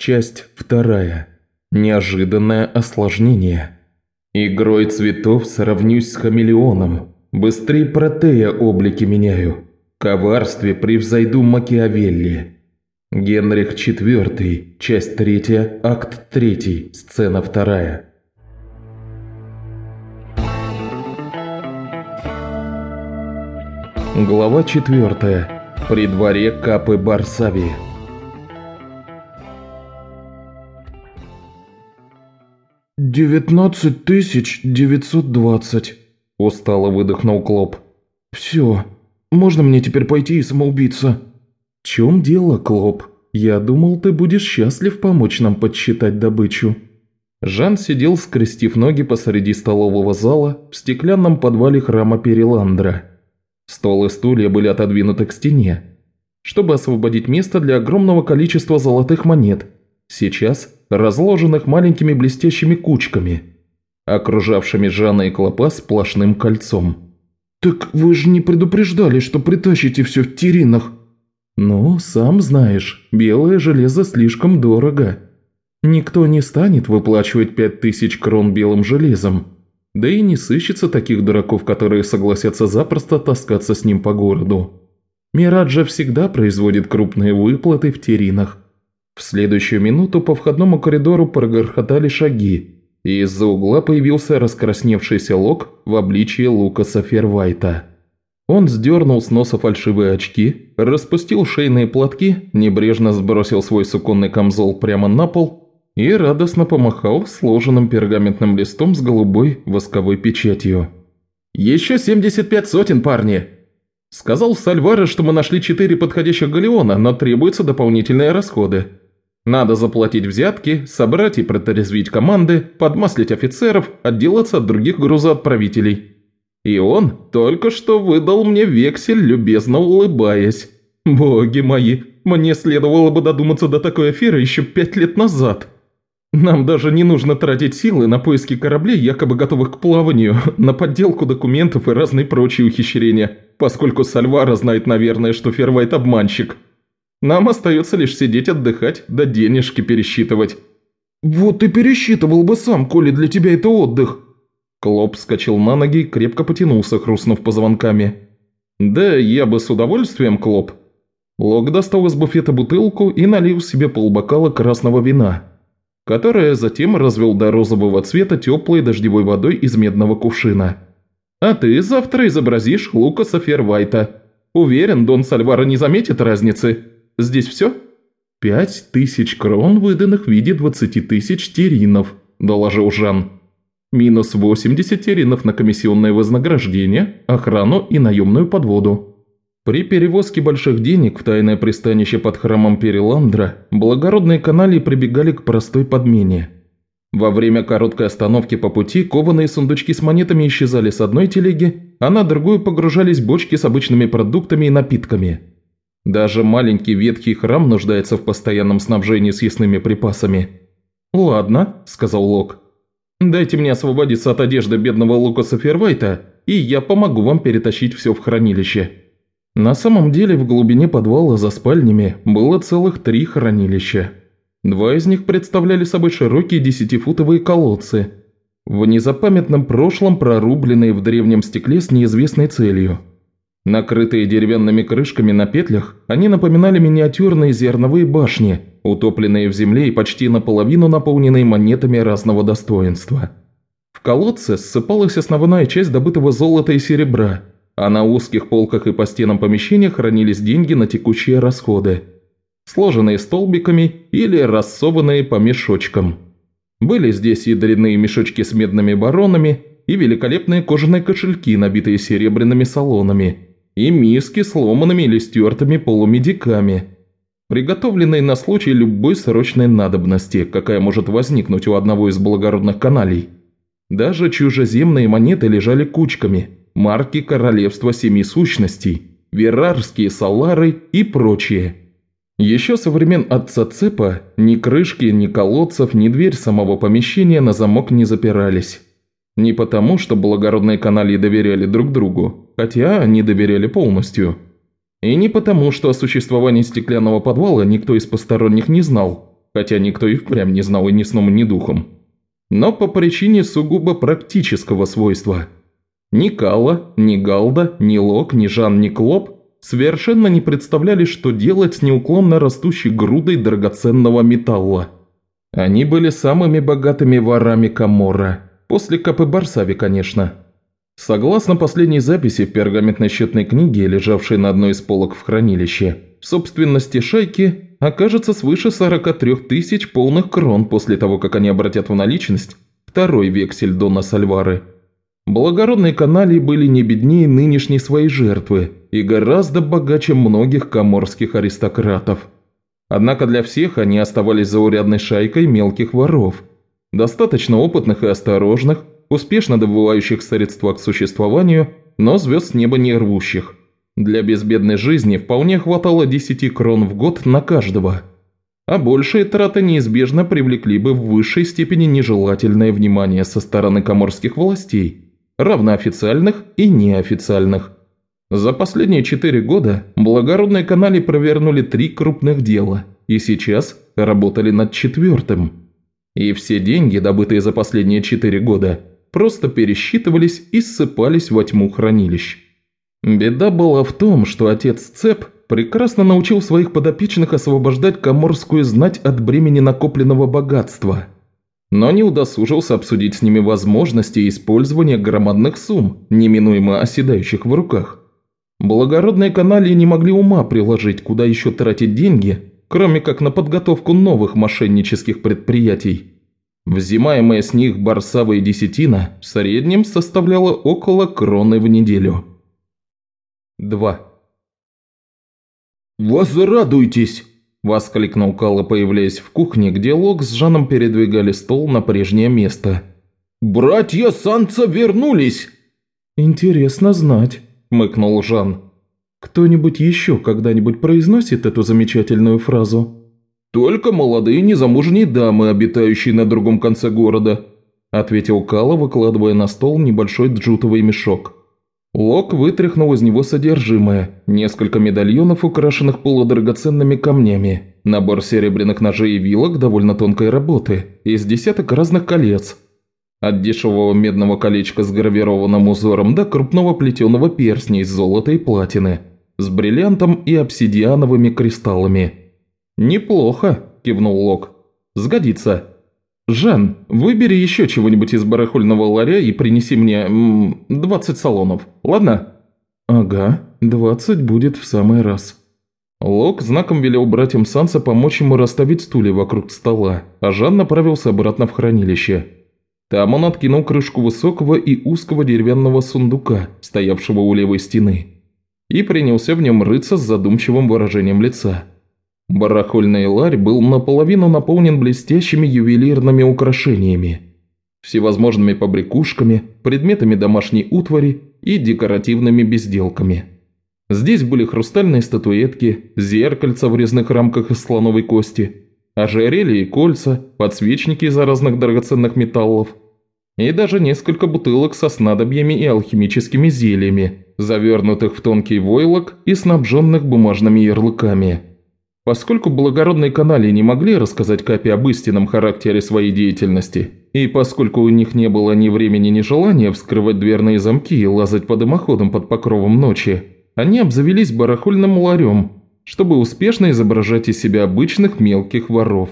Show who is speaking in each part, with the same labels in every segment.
Speaker 1: Часть вторая. Неожиданное осложнение. Игрой цветов сравнюсь с хамелеоном. Быстрее протея облики меняю. Коварстве превзойду Макиавелли. Генрих IV, часть третья, акт третий, сцена вторая. Глава четвертая. При дворе Капы Барсави.
Speaker 2: «Девятнадцать тысяч девятьсот двадцать», – устало выдохнул Клоп. «Все, можно мне теперь пойти и самоубиться?»
Speaker 1: «В чем дело, Клоп? Я думал, ты будешь счастлив помочь нам подсчитать добычу». Жан сидел, скрестив ноги посреди столового зала в стеклянном подвале храма Переландра. Стол и стулья были отодвинуты к стене, чтобы освободить место для огромного количества золотых монет, сейчас разложенных маленькими блестящими кучками, окружавшими Жана и Клопа сплошным кольцом.
Speaker 2: «Так вы же не предупреждали, что притащите все в теринах?»
Speaker 1: «Ну, сам знаешь, белое железо слишком дорого. Никто не станет выплачивать пять тысяч крон белым железом, да и не сыщется таких дураков, которые согласятся запросто таскаться с ним по городу. Мираджа всегда производит крупные выплаты в теринах. В следующую минуту по входному коридору прогорхотали шаги, и из-за угла появился раскрасневшийся Лок в обличии Лукаса Фервайта. Он сдернул с носа фальшивые очки, распустил шейные платки, небрежно сбросил свой суконный камзол прямо на пол и радостно помахал сложенным пергаментным листом с голубой восковой печатью. «Еще 75 сотен, парни!» Сказал Сальвара, что мы нашли четыре подходящих галеона, но требуются дополнительные расходы. Надо заплатить взятки, собрать и протрезвить команды, подмаслить офицеров, отделаться от других грузоотправителей. И он только что выдал мне вексель, любезно улыбаясь. Боги мои, мне следовало бы додуматься до такой аферы еще пять лет назад. Нам даже не нужно тратить силы на поиски кораблей, якобы готовых к плаванию, на подделку документов и разные прочие ухищрения, поскольку Сальвара знает, наверное, что Фервайт обманщик. Нам остается лишь сидеть отдыхать, да денежки пересчитывать».
Speaker 2: «Вот ты пересчитывал бы сам, коли для тебя это отдых».
Speaker 1: Клоп вскочил на ноги и крепко потянулся, хрустнув позвонками. «Да я бы с удовольствием, Клоп». Лок достал из буфета бутылку и налил себе полбокала красного вина, которое затем развел до розового цвета теплой дождевой водой из медного кувшина. «А ты завтра изобразишь Лукаса Фервайта. Уверен, Дон Сальвара не заметит разницы. Здесь все?» «Пять тысяч крон, выданных в виде двадцати тысяч теринов», – доложил Жан. «Минус восемьдесят теринов на комиссионное вознаграждение, охрану и наемную подводу». При перевозке больших денег в тайное пристанище под храмом Переландра благородные канали прибегали к простой подмене. Во время короткой остановки по пути кованые сундучки с монетами исчезали с одной телеги, а на другую погружались бочки с обычными продуктами и напитками. Даже маленький ветхий храм нуждается в постоянном снабжении съестными припасами. «Ладно», – сказал Лок. «Дайте мне освободиться от одежды бедного Лукаса Фервайта, и я помогу вам перетащить все в хранилище». На самом деле в глубине подвала за спальнями было целых три хранилища. Два из них представляли собой широкие десятифутовые колодцы, в незапамятном прошлом прорубленные в древнем стекле с неизвестной целью. Накрытые деревянными крышками на петлях, они напоминали миниатюрные зерновые башни, утопленные в земле и почти наполовину наполненные монетами разного достоинства. В колодце ссыпалась основная часть добытого золота и серебра – а на узких полках и по стенам помещения хранились деньги на текущие расходы, сложенные столбиками или рассованные по мешочкам. Были здесь и дрянные мешочки с медными баронами, и великолепные кожаные кошельки, набитые серебряными салонами, и миски с ломанными или стертыми полумедиками, приготовленные на случай любой срочной надобности, какая может возникнуть у одного из благородных каналей. Даже чужеземные монеты лежали кучками – марки Королевства Семи Сущностей, Верарские Салары и прочее. Еще со времен отца Цепа ни крышки, ни колодцев, ни дверь самого помещения на замок не запирались. Не потому, что благородные каналии доверяли друг другу, хотя они доверяли полностью. И не потому, что о существовании стеклянного подвала никто из посторонних не знал, хотя никто и впрямь не знал и ни сном, ни духом. Но по причине сугубо практического свойства. Ни Кала, ни Галда, ни Лок, ни Жан, ни Клоп совершенно не представляли, что делать с неуклонно растущей грудой драгоценного металла. Они были самыми богатыми ворами Камора, после Капы Барсави, конечно. Согласно последней записи в пергаментной счетной книге, лежавшей на одной из полок в хранилище, в собственности шайки окажется свыше 43 тысяч полных крон после того, как они обратят в наличность второй вексель Дона Сальвары. Благородные каналии были не беднее нынешней своей жертвы и гораздо богаче многих коморских аристократов. Однако для всех они оставались заурядной шайкой мелких воров, достаточно опытных и осторожных, успешно добывающих средства к существованию, но звезд с неба не рвущих. Для безбедной жизни вполне хватало 10 крон в год на каждого, а большие траты неизбежно привлекли бы в высшей степени нежелательное внимание со стороны коморских властей, равноофициальных и неофициальных. За последние четыре года благородные канали провернули три крупных дела и сейчас работали над четвертым. И все деньги, добытые за последние четыре года, просто пересчитывались и ссыпались во тьму хранилищ. Беда была в том, что отец Цеп прекрасно научил своих подопечных освобождать коморскую знать от бремени накопленного богатства, но не удосужился обсудить с ними возможности использования громадных сумм, неминуемо оседающих в руках. Благородные каналии не могли ума приложить, куда еще тратить деньги, кроме как на подготовку новых мошеннических предприятий. Взимаемая с них барсавая десятина в среднем составляла около кроны в неделю. 2. «Возрадуйтесь!» – воскликнул Калла, появляясь в кухне, где Лок с Жаном передвигали стол на прежнее место. «Братья Санца вернулись!»
Speaker 2: «Интересно знать», – мыкнул Жан. «Кто-нибудь еще когда-нибудь произносит эту замечательную фразу?»
Speaker 1: «Только молодые незамужние дамы, обитающие на другом конце города», – ответил Кала, выкладывая на стол небольшой джутовый мешок. Лок вытряхнул из него содержимое, несколько медальонов, украшенных полудрагоценными камнями, набор серебряных ножей и вилок довольно тонкой работы, из десяток разных колец. От дешевого медного колечка с гравированным узором до крупного плетеного перстня из золота и платины, с бриллиантом и обсидиановыми кристаллами. «Неплохо», – кивнул Лок. «Сгодится». «Жан, выбери еще чего-нибудь из барахольного ларя и принеси мне... 20 салонов, ладно?»
Speaker 2: «Ага, 20 будет в самый раз».
Speaker 1: Лок знаком велел братьям Санса помочь ему расставить стулья вокруг стола, а Жан направился обратно в хранилище. Там он откинул крышку высокого и узкого деревянного сундука, стоявшего у левой стены, и принялся в нем рыться с задумчивым выражением лица. Барахольный ларь был наполовину наполнен блестящими ювелирными украшениями, всевозможными побрякушками, предметами домашней утвари и декоративными безделками. Здесь были хрустальные статуэтки, зеркальца в резных рамках из слоновой кости, ожерелья и кольца, подсвечники из разных драгоценных металлов и даже несколько бутылок со снадобьями и алхимическими зельями, завернутых в тонкий войлок и снабженных бумажными ярлыками – Поскольку благородные канали не могли рассказать Капе об истинном характере своей деятельности, и поскольку у них не было ни времени, ни желания вскрывать дверные замки и лазать по дымоходам под покровом ночи, они обзавелись барахольным ларем, чтобы успешно изображать из себя обычных мелких воров.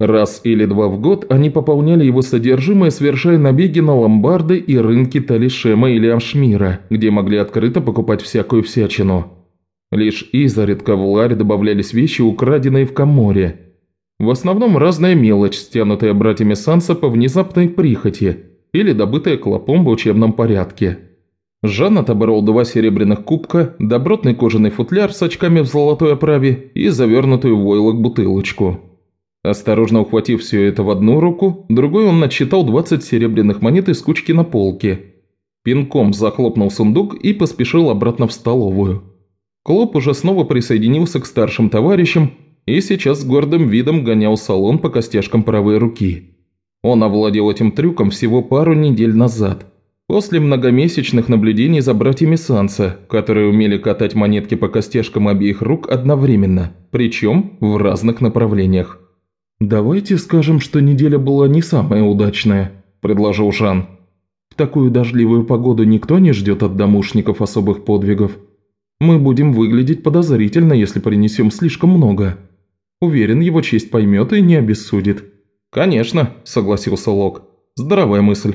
Speaker 1: Раз или два в год они пополняли его содержимое, совершая набеги на ломбарды и рынки Талишема или Амшмира, где могли открыто покупать всякую всячину. Лишь изредка в ларь добавлялись вещи, украденные в коморе. В основном разная мелочь, стянутая братьями Санса по внезапной прихоти или добытая клопом в учебном порядке. Жан отобрал два серебряных кубка, добротный кожаный футляр с очками в золотой оправе и завернутую в войлок бутылочку. Осторожно ухватив все это в одну руку, другой он насчитал 20 серебряных монет из кучки на полке. Пинком захлопнул сундук и поспешил обратно в столовую. Клоп уже снова присоединился к старшим товарищам и сейчас с гордым видом гонял салон по костяшкам правой руки. Он овладел этим трюком всего пару недель назад, после многомесячных наблюдений за братьями Санса, которые умели катать монетки по костяшкам обеих рук одновременно, причем в разных направлениях.
Speaker 2: «Давайте скажем, что неделя была не самая удачная», – предложил Жан. «В такую дождливую погоду никто не ждет от домушников особых подвигов. Мы будем выглядеть подозрительно, если принесем слишком много. Уверен, его честь поймет и не обессудит».
Speaker 1: «Конечно», – согласился Лок. «Здравая мысль».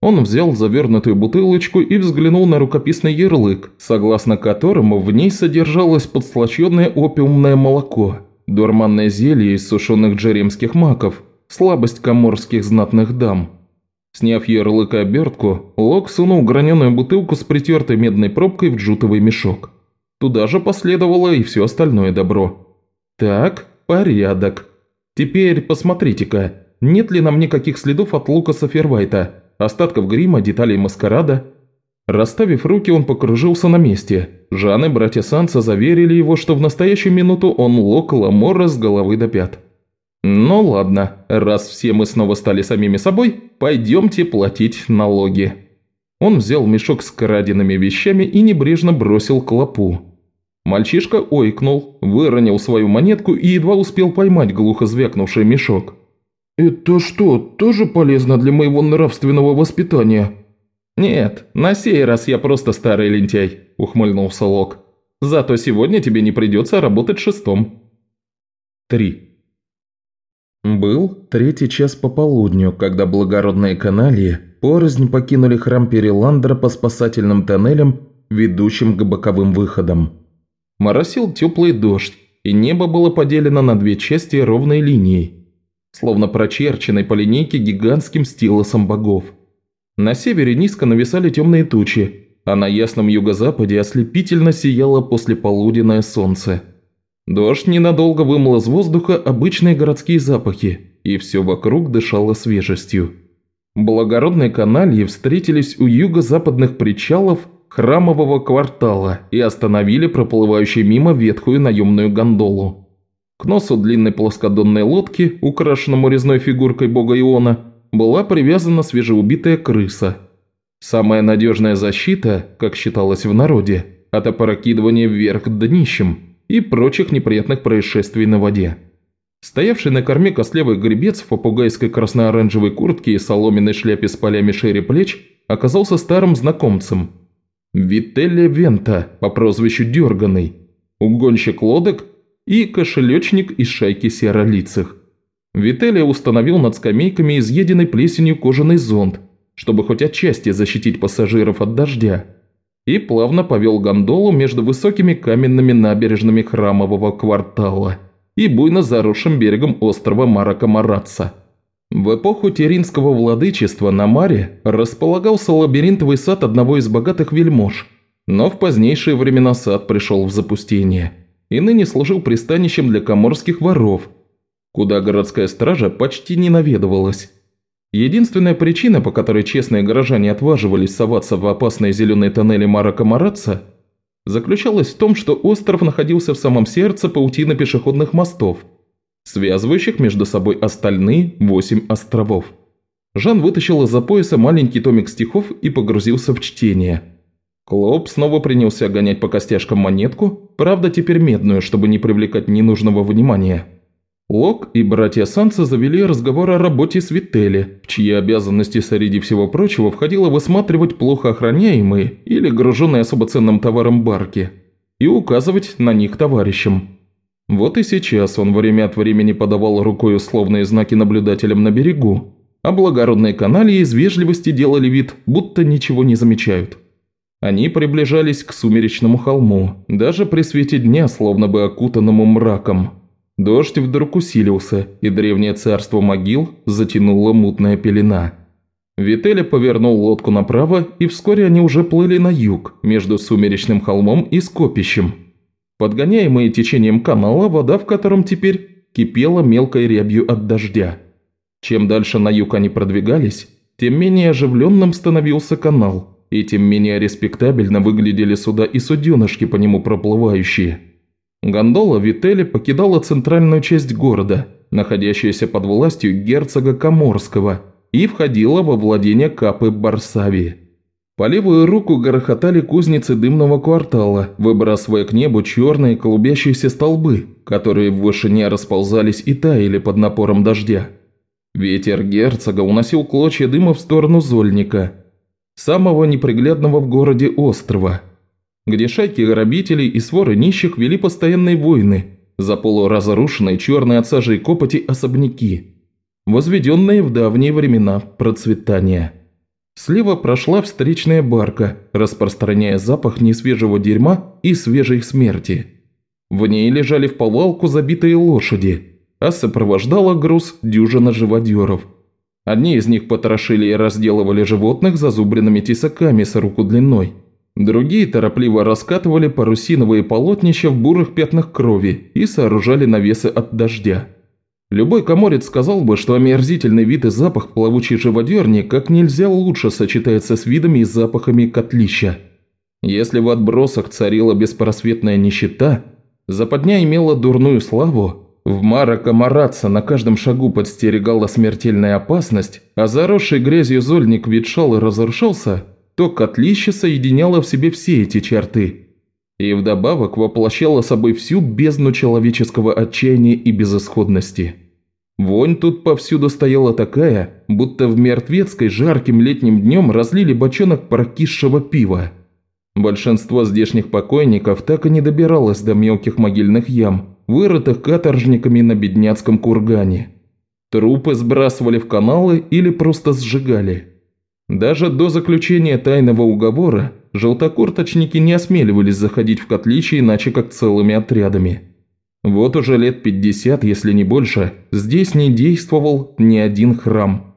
Speaker 1: Он взял завернутую бутылочку и взглянул на рукописный ярлык, согласно которому в ней содержалось подслащенное опиумное молоко, дурманное зелье из сушеных джеремских маков, слабость коморских знатных дам. Сняв ярлык и обертку, Лок сунул граненую бутылку с притертой медной пробкой в джутовый мешок. Туда же последовало и все остальное добро. «Так, порядок. Теперь посмотрите-ка, нет ли нам никаких следов от Лукаса Фервайта?» остатков грима, деталей маскарада. Расставив руки, он покружился на месте. Жан и братья Санса заверили его, что в настоящую минуту он лок Ламора с головы до пят. «Ну ладно, раз все мы снова стали самими собой, пойдемте платить налоги». Он взял мешок с краденными вещами и небрежно бросил к лапу. Мальчишка ойкнул, выронил свою монетку и едва успел поймать глухо звякнувший мешок.
Speaker 2: «Это что, тоже полезно для моего нравственного воспитания?»
Speaker 1: «Нет, на сей раз я просто старый лентяй», – ухмыльнулся Лок. «Зато сегодня тебе не придется работать шестом».
Speaker 2: 3. Был третий час пополудню, когда благородные каналии порознь покинули храм Переландра по спасательным тоннелям, ведущим к боковым выходам. Моросил теплый дождь, и небо было поделено на две части ровной линией – словно прочерченной по линейке гигантским стилосом богов. На севере низко нависали темные тучи, а на ясном юго-западе ослепительно сияло послеполуденное солнце. Дождь ненадолго вымыл из воздуха обычные городские запахи, и все вокруг дышало свежестью. Благородные канальи встретились у юго-западных причалов храмового квартала и остановили проплывающую мимо ветхую наемную гондолу. К носу длинной плоскодонной лодки, украшенному резной фигуркой бога Иона, была привязана свежеубитая крыса. Самая надежная защита, как считалось в народе, от опрокидывания вверх днищем и прочих неприятных происшествий на воде. Стоявший на корме костлявый гребец в попугайской красно-оранжевой куртке и соломенной шляпе с полями шире плеч оказался старым знакомцем. Вителли Вента по прозвищу Дерганый, угонщик лодок и кошелечник из шайки серолицых. Вителия установил над скамейками изъеденный плесенью кожаный зонт, чтобы хоть отчасти защитить пассажиров от дождя, и плавно повел гондолу между высокими каменными набережными храмового квартала и буйно заросшим берегом острова Маракамараца. В эпоху Теринского владычества на Маре располагался лабиринтовый сад одного из богатых вельмож, но в позднейшие времена сад пришел в запустение – и ныне служил пристанищем для коморских воров, куда городская стража почти не наведывалась. Единственная причина, по которой честные горожане отваживались соваться в опасные зеленые тоннели Марака Маратца, заключалась в том, что остров находился в самом сердце паутины пешеходных мостов, связывающих между собой остальные восемь островов. Жан вытащил из-за пояса маленький томик стихов и погрузился в чтение – Клоп снова принялся гонять по костяшкам монетку, правда теперь медную, чтобы не привлекать ненужного внимания. Лок и братья Санса завели разговор о работе с Вителли, в чьи обязанности среди всего прочего входило высматривать плохо охраняемые или груженные особо ценным товаром барки и указывать на них товарищам. Вот и сейчас он время от времени подавал рукой условные знаки наблюдателям на берегу, а благородные канали из вежливости делали вид, будто ничего не замечают. Они приближались к сумеречному холму, даже при свете дня, словно бы окутанному мраком. Дождь вдруг усилился, и древнее царство могил затянула мутная пелена. Вителя повернул лодку направо, и вскоре они уже плыли на юг, между сумеречным холмом и скопищем. Подгоняемые течением канала, вода в котором теперь кипела мелкой рябью от дождя. Чем дальше на юг они продвигались, тем менее оживленным становился канал – и тем менее респектабельно выглядели суда и суденышки по нему проплывающие. Гондола Вители покидала центральную часть города, находящуюся под властью герцога Коморского, и входила во владение Капы Барсавии.
Speaker 1: По левую руку грохотали кузницы дымного квартала, выбрасывая к небу черные клубящиеся столбы, которые в вышине расползались и таяли под напором дождя. Ветер герцога уносил клочья дыма в сторону Зольника, самого неприглядного в городе острова, где шайки грабителей и своры нищих вели постоянные войны за полуразрушенные черные от сажи и копоти особняки, возведенные в давние времена процветания. Слева прошла встречная барка, распространяя запах несвежего дерьма и свежей смерти. В ней лежали в повалку забитые лошади, а сопровождала груз дюжина живодеров. Одни из них потрошили и разделывали животных зазубренными тесаками с руку длиной. Другие торопливо раскатывали парусиновые полотнища в бурых пятнах крови и сооружали навесы от дождя. Любой коморец сказал бы, что омерзительный вид и запах плавучей живодерни как нельзя лучше сочетается с видами и запахами котлища. Если в отбросах царила беспросветная нищета, западня имела дурную славу, в Мара Камараца на каждом шагу подстерегала смертельная опасность, а заросший грязью зольник ветшал и разрушался, то котлище соединяло в себе все эти черты – и вдобавок воплощала собой всю бездну человеческого отчаяния и безысходности. Вонь тут повсюду стояла такая, будто в мертвецкой жарким летним днем разлили бочонок прокисшего пива. Большинство здешних покойников так и не добиралось до мелких могильных ям, вырытых каторжниками на бедняцком кургане. Трупы сбрасывали в каналы или просто сжигали. Даже до заключения тайного уговора желтокурточники не осмеливались заходить в котлище иначе как целыми отрядами. Вот уже лет 50, если не больше, здесь не действовал ни один храм.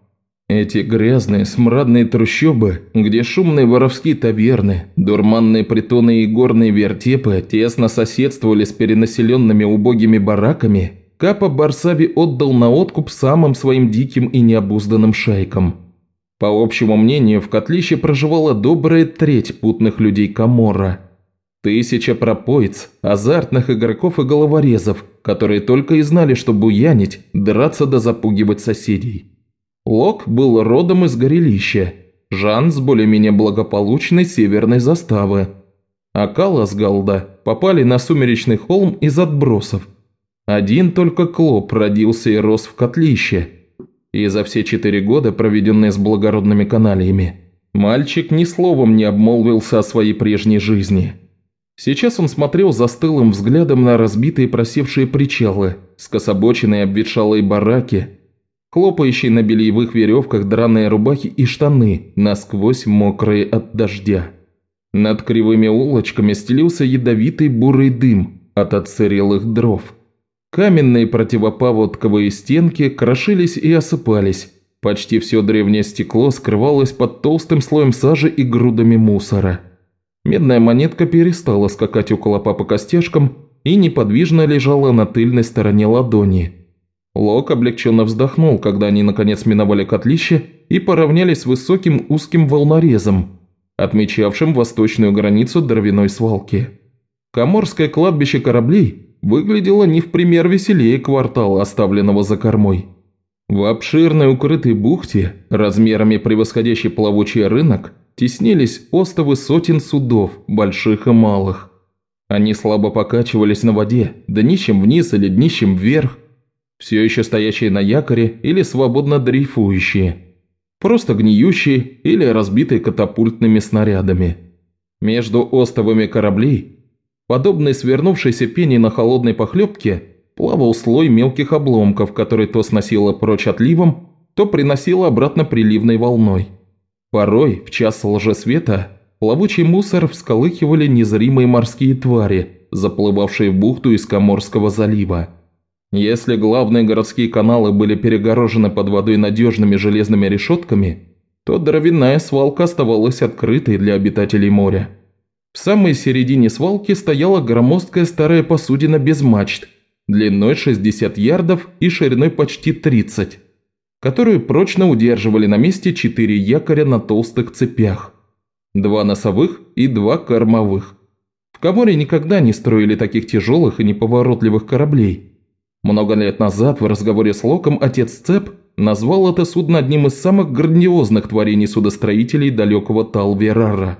Speaker 1: Эти грязные, смрадные трущобы, где шумные воровские таверны, дурманные притоны и горные вертепы тесно соседствовали с перенаселенными убогими бараками, Капа Барсави отдал на откуп самым своим диким и необузданным шайкам. По общему мнению, в котлище проживала добрая треть путных людей Камора. Тысяча пропоиц, азартных игроков и головорезов, которые только и знали, что буянить, драться да запугивать соседей. Лок был родом из горелища, Жан с более-менее благополучной северной заставы. А Кала с Галда попали на сумеречный холм из отбросов. Один только Клоп родился и рос в котлище – и за все четыре года, проведенные с благородными каналиями, мальчик ни словом не обмолвился о своей прежней жизни. Сейчас он смотрел застылым взглядом на разбитые просевшие причалы, скособоченные обветшалые бараки, хлопающие на бельевых веревках драные рубахи и штаны, насквозь мокрые от дождя. Над кривыми улочками стелился ядовитый бурый дым от отсырелых дров – Каменные противопаводковые стенки крошились и осыпались. Почти все древнее стекло скрывалось под толстым слоем сажи и грудами мусора. Медная монетка перестала скакать около папы костяшкам и неподвижно лежала на тыльной стороне ладони. Лок облегченно вздохнул, когда они наконец миновали котлище и поравнялись с высоким узким волнорезом, отмечавшим восточную границу дровяной свалки. Коморское кладбище кораблей выглядело не в пример веселее квартала, оставленного за кормой. В обширной укрытой бухте, размерами превосходящий плавучий рынок, теснились остовы сотен судов, больших и малых. Они слабо покачивались на воде, днищем вниз или днищем вверх, все еще стоящие на якоре или свободно дрейфующие, просто гниющие или разбитые катапультными снарядами. Между остовами кораблей Подобной свернувшейся пене на холодной похлебке плавал слой мелких обломков, который то сносило прочь отливом, то приносило обратно приливной волной. Порой, в час лжесвета, плавучий мусор всколыхивали незримые морские твари, заплывавшие в бухту из Коморского залива. Если главные городские каналы были перегорожены под водой надежными железными решетками, то дровяная свалка оставалась открытой для обитателей моря. В самой середине свалки стояла громоздкая старая посудина без мачт, длиной 60 ярдов и шириной почти 30, которую прочно удерживали на месте четыре якоря на толстых цепях. Два носовых и два кормовых. В Каморе никогда не строили таких тяжелых и неповоротливых кораблей. Много лет назад в разговоре с Локом отец Цеп назвал это судно одним из самых грандиозных творений судостроителей далекого Талверара.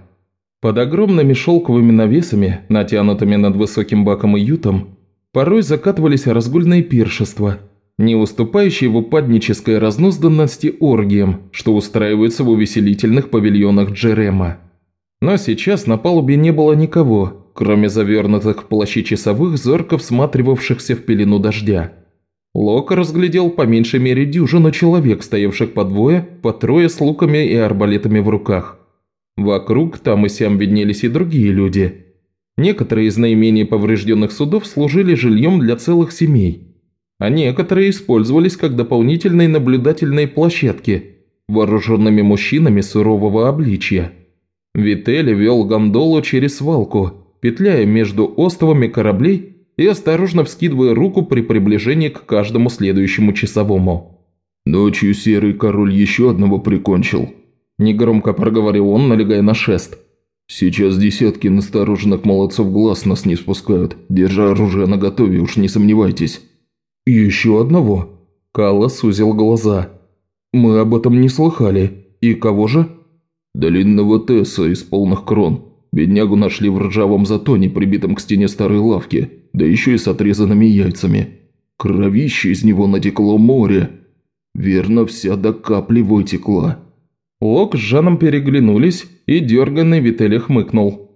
Speaker 1: Под огромными шелковыми навесами, натянутыми над высоким баком и ютом, порой закатывались разгульные пиршества, не уступающие в упаднической разнузданности оргиям, что устраиваются в увеселительных павильонах Джерема. Но сейчас на палубе не было никого, кроме завернутых в плащи часовых, зорко всматривавшихся в пелену дождя. Лок разглядел по меньшей мере дюжину человек, стоявших по двое, по трое с луками и арбалетами в руках. Вокруг там и сям виднелись и другие люди. Некоторые из наименее поврежденных судов служили жильем для целых семей, а некоторые использовались как дополнительные наблюдательные площадки, вооруженными мужчинами сурового обличья. Вителли вел гондолу через свалку, петляя между островами кораблей и осторожно вскидывая руку при приближении к каждому следующему часовому.
Speaker 2: «Ночью Серый Король еще одного прикончил», –
Speaker 1: негромко проговорил он, налегая на шест.
Speaker 2: «Сейчас десятки настороженных молодцов глаз нас не спускают, держа оружие наготове, уж не сомневайтесь».
Speaker 1: «Еще одного?» – Калла сузил глаза. «Мы об этом не слыхали. И кого же?»
Speaker 2: «Долинного Тесса из полных крон. Беднягу нашли в ржавом затоне, прибитом к стене старой лавки да еще и с отрезанными яйцами. Кровище из него натекло море. Верно, вся до капли вытекла.
Speaker 1: Лок с Жаном переглянулись, и дерганный Вителли хмыкнул.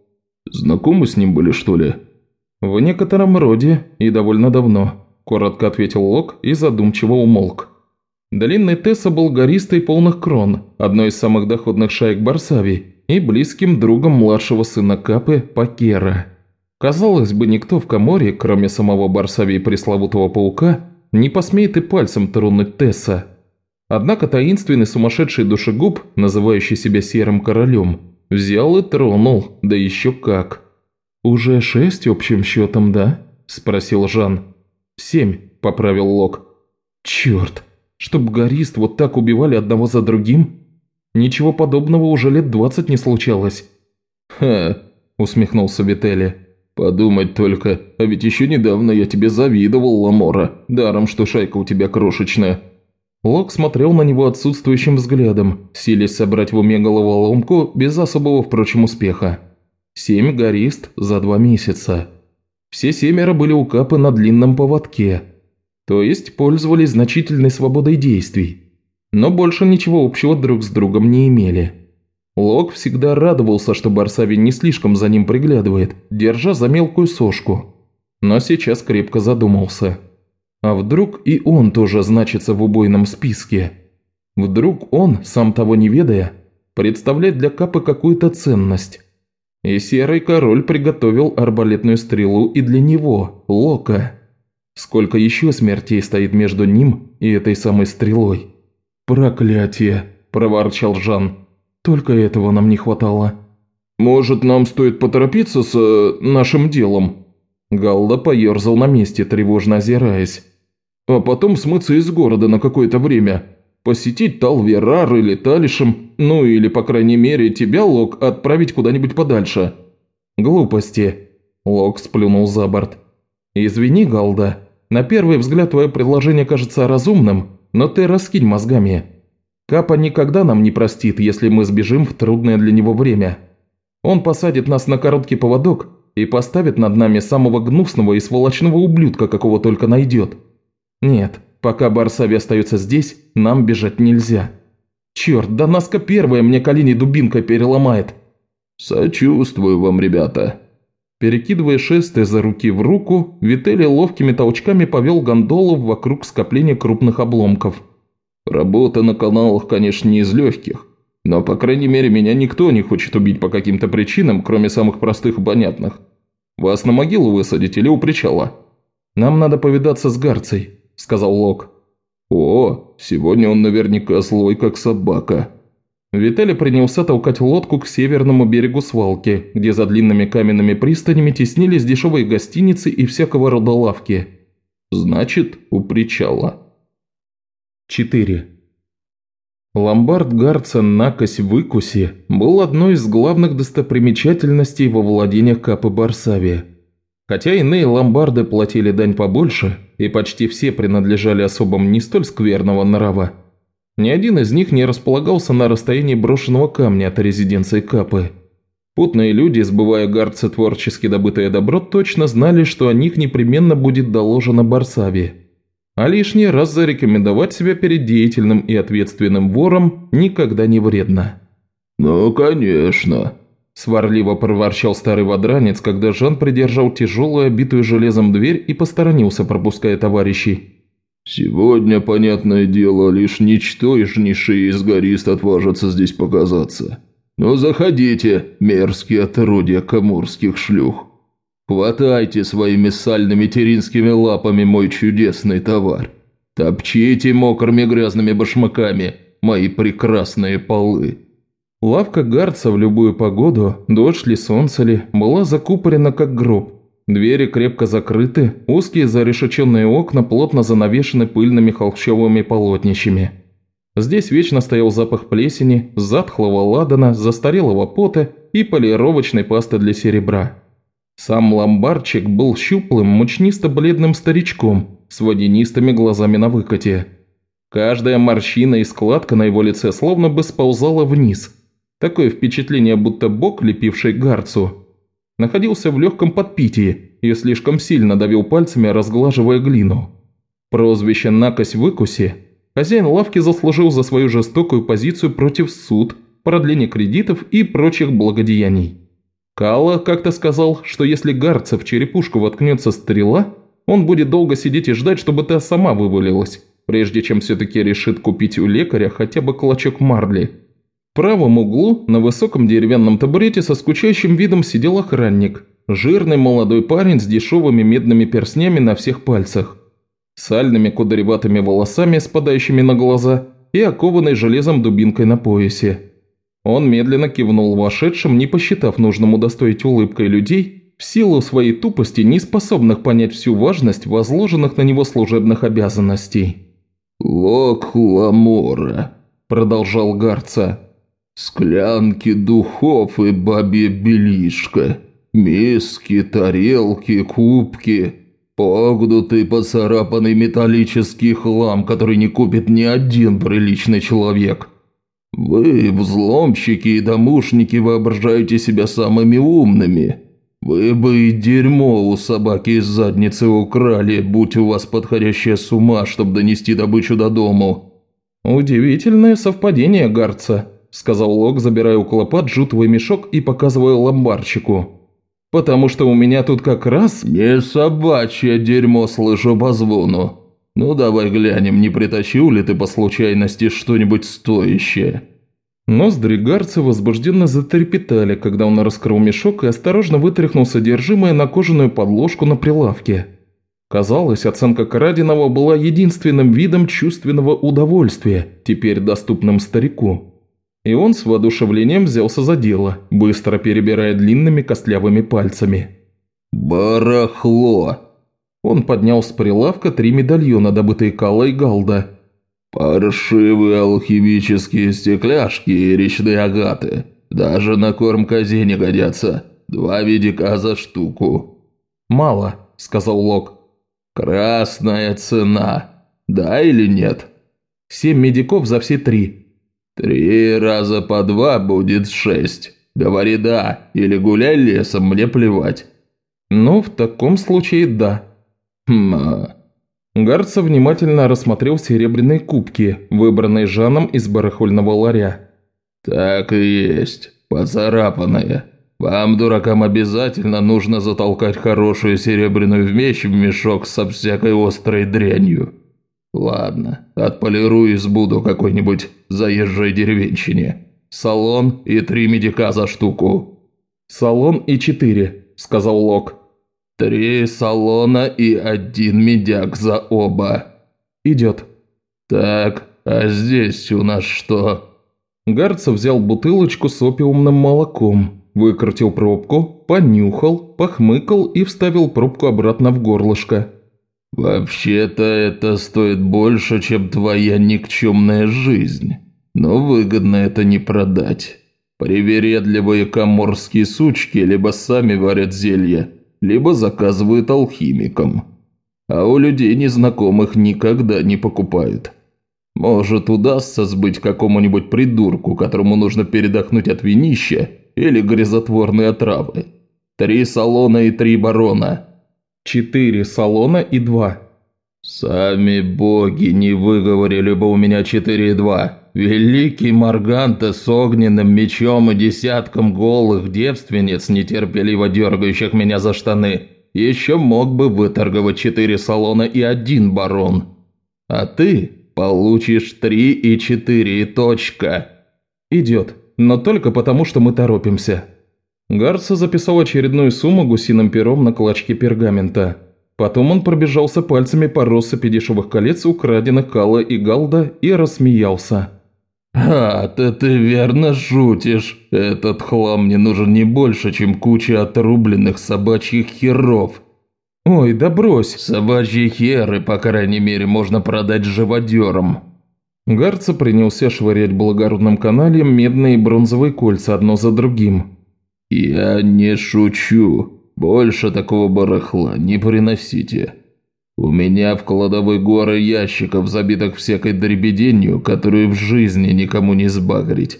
Speaker 2: «Знакомы с ним были, что ли?»
Speaker 1: «В некотором роде и довольно давно», – коротко ответил Лок и задумчиво умолк. Длинный Тесса был гористой полных крон, одной из самых доходных шаек Барсави и близким другом младшего сына Капы Пакера. Казалось бы, никто в Каморе, кроме самого Барсави и пресловутого паука, не посмеет и пальцем тронуть Тесса. Однако таинственный сумасшедший душегуб, называющий себя Серым Королем, взял и тронул, да еще как. «Уже шесть общим счетом, да?» – спросил Жан. «Семь», – поправил Лок. «Черт, чтоб горист вот так убивали одного за другим? Ничего подобного уже лет двадцать не случалось».
Speaker 2: «Ха», – усмехнулся Вителли. «Подумать только, а ведь еще недавно я тебе завидовал, Ламора, даром, что шайка у тебя крошечная».
Speaker 1: Лок смотрел на него отсутствующим взглядом, силясь собрать в уме головоломку без особого, впрочем, успеха. Семь горист за два месяца. Все семеро были у Капы на длинном поводке, то есть пользовались значительной свободой действий, но больше ничего общего друг с другом не имели. Лок всегда радовался, что Барсави не слишком за ним приглядывает, держа за мелкую сошку. Но сейчас крепко задумался. А вдруг и он тоже значится в убойном списке? Вдруг он, сам того не ведая, представляет для Капы какую-то ценность? И Серый Король приготовил арбалетную стрелу и для него, Лока. Сколько еще смертей стоит между ним и этой самой стрелой? «Проклятие!» – проворчал Жан. Только этого нам не хватало.
Speaker 2: Может, нам стоит поторопиться с э, нашим делом?»
Speaker 1: Галда поерзал на месте, тревожно озираясь.
Speaker 2: «А потом смыться из города на какое-то время. Посетить Талверар или Талишем, ну или, по крайней мере, тебя, Лок, отправить куда-нибудь подальше».
Speaker 1: «Глупости», – Лок сплюнул за борт. «Извини, Галда, на первый взгляд твое предложение кажется разумным, но ты раскинь мозгами. Капа никогда нам не простит, если мы сбежим в трудное для него время. Он посадит нас на короткий поводок и поставит над нами самого гнусного и сволочного ублюдка, какого только найдет. Нет, пока Барсави остается здесь, нам бежать нельзя. Черт, да Наска первая мне колени дубинкой переломает.
Speaker 2: Сочувствую вам, ребята.
Speaker 1: Перекидывая шесты за руки в руку, Вителли ловкими толчками повел гондолу вокруг скопления крупных обломков –
Speaker 2: Работа на каналах, конечно, не из легких, но, по крайней мере, меня никто не хочет убить по каким-то причинам, кроме самых простых и понятных. Вас на могилу высадить или у причала?»
Speaker 1: «Нам надо повидаться с Гарцей», – сказал Лок.
Speaker 2: «О, сегодня он наверняка злой, как собака».
Speaker 1: Виталий принялся толкать лодку к северному берегу свалки, где за длинными каменными пристанями теснились дешевые гостиницы и всякого рода лавки.
Speaker 2: «Значит, у причала».
Speaker 1: 4. Ломбард Гарцен накось выкуси был одной из главных достопримечательностей во владениях Капы Барсави. Хотя иные ломбарды платили дань побольше, и почти все принадлежали особам не столь скверного нрава, Ни один из них не располагался на расстоянии брошенного камня от резиденции Капы. Путные люди, сбывая гарцы творчески добытое добро, точно знали, что о них непременно будет доложено Барсаве. А лишний раз зарекомендовать себя перед деятельным и ответственным вором никогда не вредно.
Speaker 2: «Ну, конечно», –
Speaker 1: сварливо проворчал старый водранец, когда Жан придержал тяжелую, обитую железом дверь и посторонился, пропуская товарищей.
Speaker 2: «Сегодня, понятное дело, лишь ничтожнейший из горист отважится здесь показаться. «Ну заходите, мерзкие отродья камурских шлюх. Хватайте своими сальными теринскими лапами мой чудесный товар. Топчите мокрыми грязными башмаками мои прекрасные полы».
Speaker 1: Лавка Гарца в любую погоду, дождь ли, солнце ли, была закупорена как гроб. Двери крепко закрыты, узкие зарешеченные окна плотно занавешены пыльными холщовыми полотнищами. Здесь вечно стоял запах плесени, затхлого ладана, застарелого пота и полировочной пасты для серебра. Сам ломбарчик был щуплым, мучнисто-бледным старичком с водянистыми глазами на выкате. Каждая морщина и складка на его лице словно бы сползала вниз. Такое впечатление, будто бок, лепивший гарцу, находился в легком подпитии и слишком сильно давил пальцами, разглаживая глину. Прозвище «накось выкуси» Хозяин лавки заслужил за свою жестокую позицию против суд, продление кредитов и прочих благодеяний. Кала как-то сказал, что если Гарца в черепушку воткнется стрела, он будет долго сидеть и ждать, чтобы та сама вывалилась, прежде чем все-таки решит купить у лекаря хотя бы клочок марли. Правом углу на высоком деревянном табурете со скучающим видом сидел охранник, жирный молодой парень с дешевыми медными перстнями на всех пальцах сальными кудреватыми волосами, спадающими на глаза, и окованной железом дубинкой на поясе. Он медленно кивнул вошедшим, не посчитав нужным удостоить улыбкой людей, в силу своей тупости, не способных понять всю важность возложенных на него служебных обязанностей.
Speaker 2: «Лок Ламора», – продолжал Гарца, – «склянки духов и бабье белишко, миски, тарелки, кубки». Погнутый, поцарапанный металлический хлам, который не купит ни один приличный человек. Вы, взломщики и домушники, воображаете себя самыми умными. Вы бы и дерьмо у собаки из задницы украли, будь у вас подходящая с ума, чтобы донести добычу до дому».
Speaker 1: «Удивительное совпадение, Гарца», – сказал Лок, забирая у клопа джутовый мешок и показывая ломбарчику потому что у меня тут как раз...»
Speaker 2: «Не собачье дерьмо слышу по звону. Ну давай глянем, не притащил ли ты по случайности что-нибудь стоящее?»
Speaker 1: Ноздри Гарца возбужденно затрепетали, когда он раскрыл мешок и осторожно вытряхнул содержимое на кожаную подложку на прилавке. Казалось, оценка краденого была единственным видом чувственного удовольствия, теперь доступным старику. И он с воодушевлением взялся за дело, быстро перебирая длинными костлявыми пальцами.
Speaker 2: «Барахло!»
Speaker 1: Он поднял с прилавка три медальона, добытые Калла и Галда.
Speaker 2: «Паршивые алхимические стекляшки и речные агаты. Даже на корм козе не годятся. Два ведика за штуку».
Speaker 1: «Мало», – сказал Лок.
Speaker 2: «Красная цена. Да или нет?»
Speaker 1: «Семь медиков за все три»,
Speaker 2: «Три раза по два будет шесть. Говори «да» или гуляй лесом, мне плевать».
Speaker 1: «Ну, в таком случае да».
Speaker 2: «Хм...» а.
Speaker 1: Гарца внимательно рассмотрел серебряные кубки, выбранные Жаном из барахольного ларя.
Speaker 2: «Так и есть. Поцарапанные. Вам, дуракам, обязательно нужно затолкать хорошую серебряную вещь в мешок со всякой острой дрянью». «Ладно, отполирую и сбуду какой-нибудь заезжей деревенщине. Салон и три медика за штуку».
Speaker 1: «Салон и четыре», – сказал Лок.
Speaker 2: «Три салона и один медяк за оба».
Speaker 1: «Идет».
Speaker 2: «Так, а здесь у нас что?»
Speaker 1: Гарцев взял бутылочку с опиумным молоком, выкрутил пробку, понюхал, похмыкал и вставил пробку обратно в горлышко.
Speaker 2: «Вообще-то это стоит больше, чем твоя никчемная жизнь, но выгодно это не продать. Привередливые коморские сучки либо сами варят зелья, либо заказывают алхимикам. А у людей незнакомых никогда не покупают. Может, удастся сбыть какому-нибудь придурку, которому нужно передохнуть от винища или грязотворной отравы. Три салона и три барона».
Speaker 1: «Четыре салона и два».
Speaker 2: «Сами боги не выговорили бы у меня четыре и два. Великий Марганта с огненным мечом и десятком голых девственниц, нетерпеливо дергающих меня за штаны, еще мог бы выторговать четыре салона и один барон. А ты получишь три и четыре точка».
Speaker 1: «Идет, но только потому, что мы торопимся». Гарса записал очередную сумму гусиным пером на клочке пергамента. Потом он пробежался пальцами по россыпи дешевых колец, украденных Кала и Галда, и рассмеялся.
Speaker 2: «А, ты ты верно шутишь. Этот хлам мне нужен не больше, чем куча отрубленных собачьих херов».
Speaker 1: «Ой, да брось!»
Speaker 2: «Собачьи херы, по крайней мере, можно продать живодерам».
Speaker 1: Гарца принялся швырять благородным каналем медные и бронзовые кольца одно за другим.
Speaker 2: «Я не шучу. Больше такого барахла не приносите. У меня в кладовой горы ящиков, забитых всякой дребеденью, которую в жизни никому не сбагрить».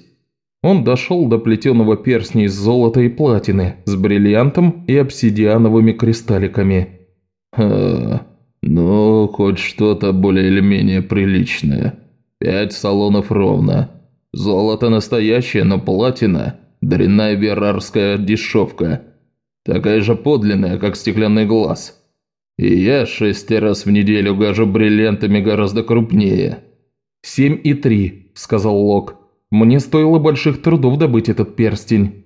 Speaker 1: Он дошел до плетеного перстня из золота и платины с бриллиантом и обсидиановыми кристалликами.
Speaker 2: «Ха, ну, хоть что-то более или менее приличное. Пять салонов ровно. Золото настоящее, но платина – дрянная верарская дешевка». Такая же подлинная, как стеклянный глаз. И я шесть раз в неделю гажу бриллиантами гораздо крупнее».
Speaker 1: «Семь и три», – сказал Лок. «Мне стоило больших трудов добыть этот перстень».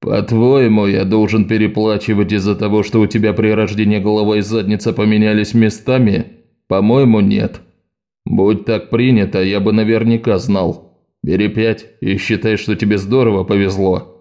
Speaker 2: «По-твоему, я должен переплачивать из-за того, что у тебя при рождении голова и задница поменялись местами? По-моему, нет. Будь так принято, я бы наверняка знал. Бери пять и считай, что тебе здорово повезло».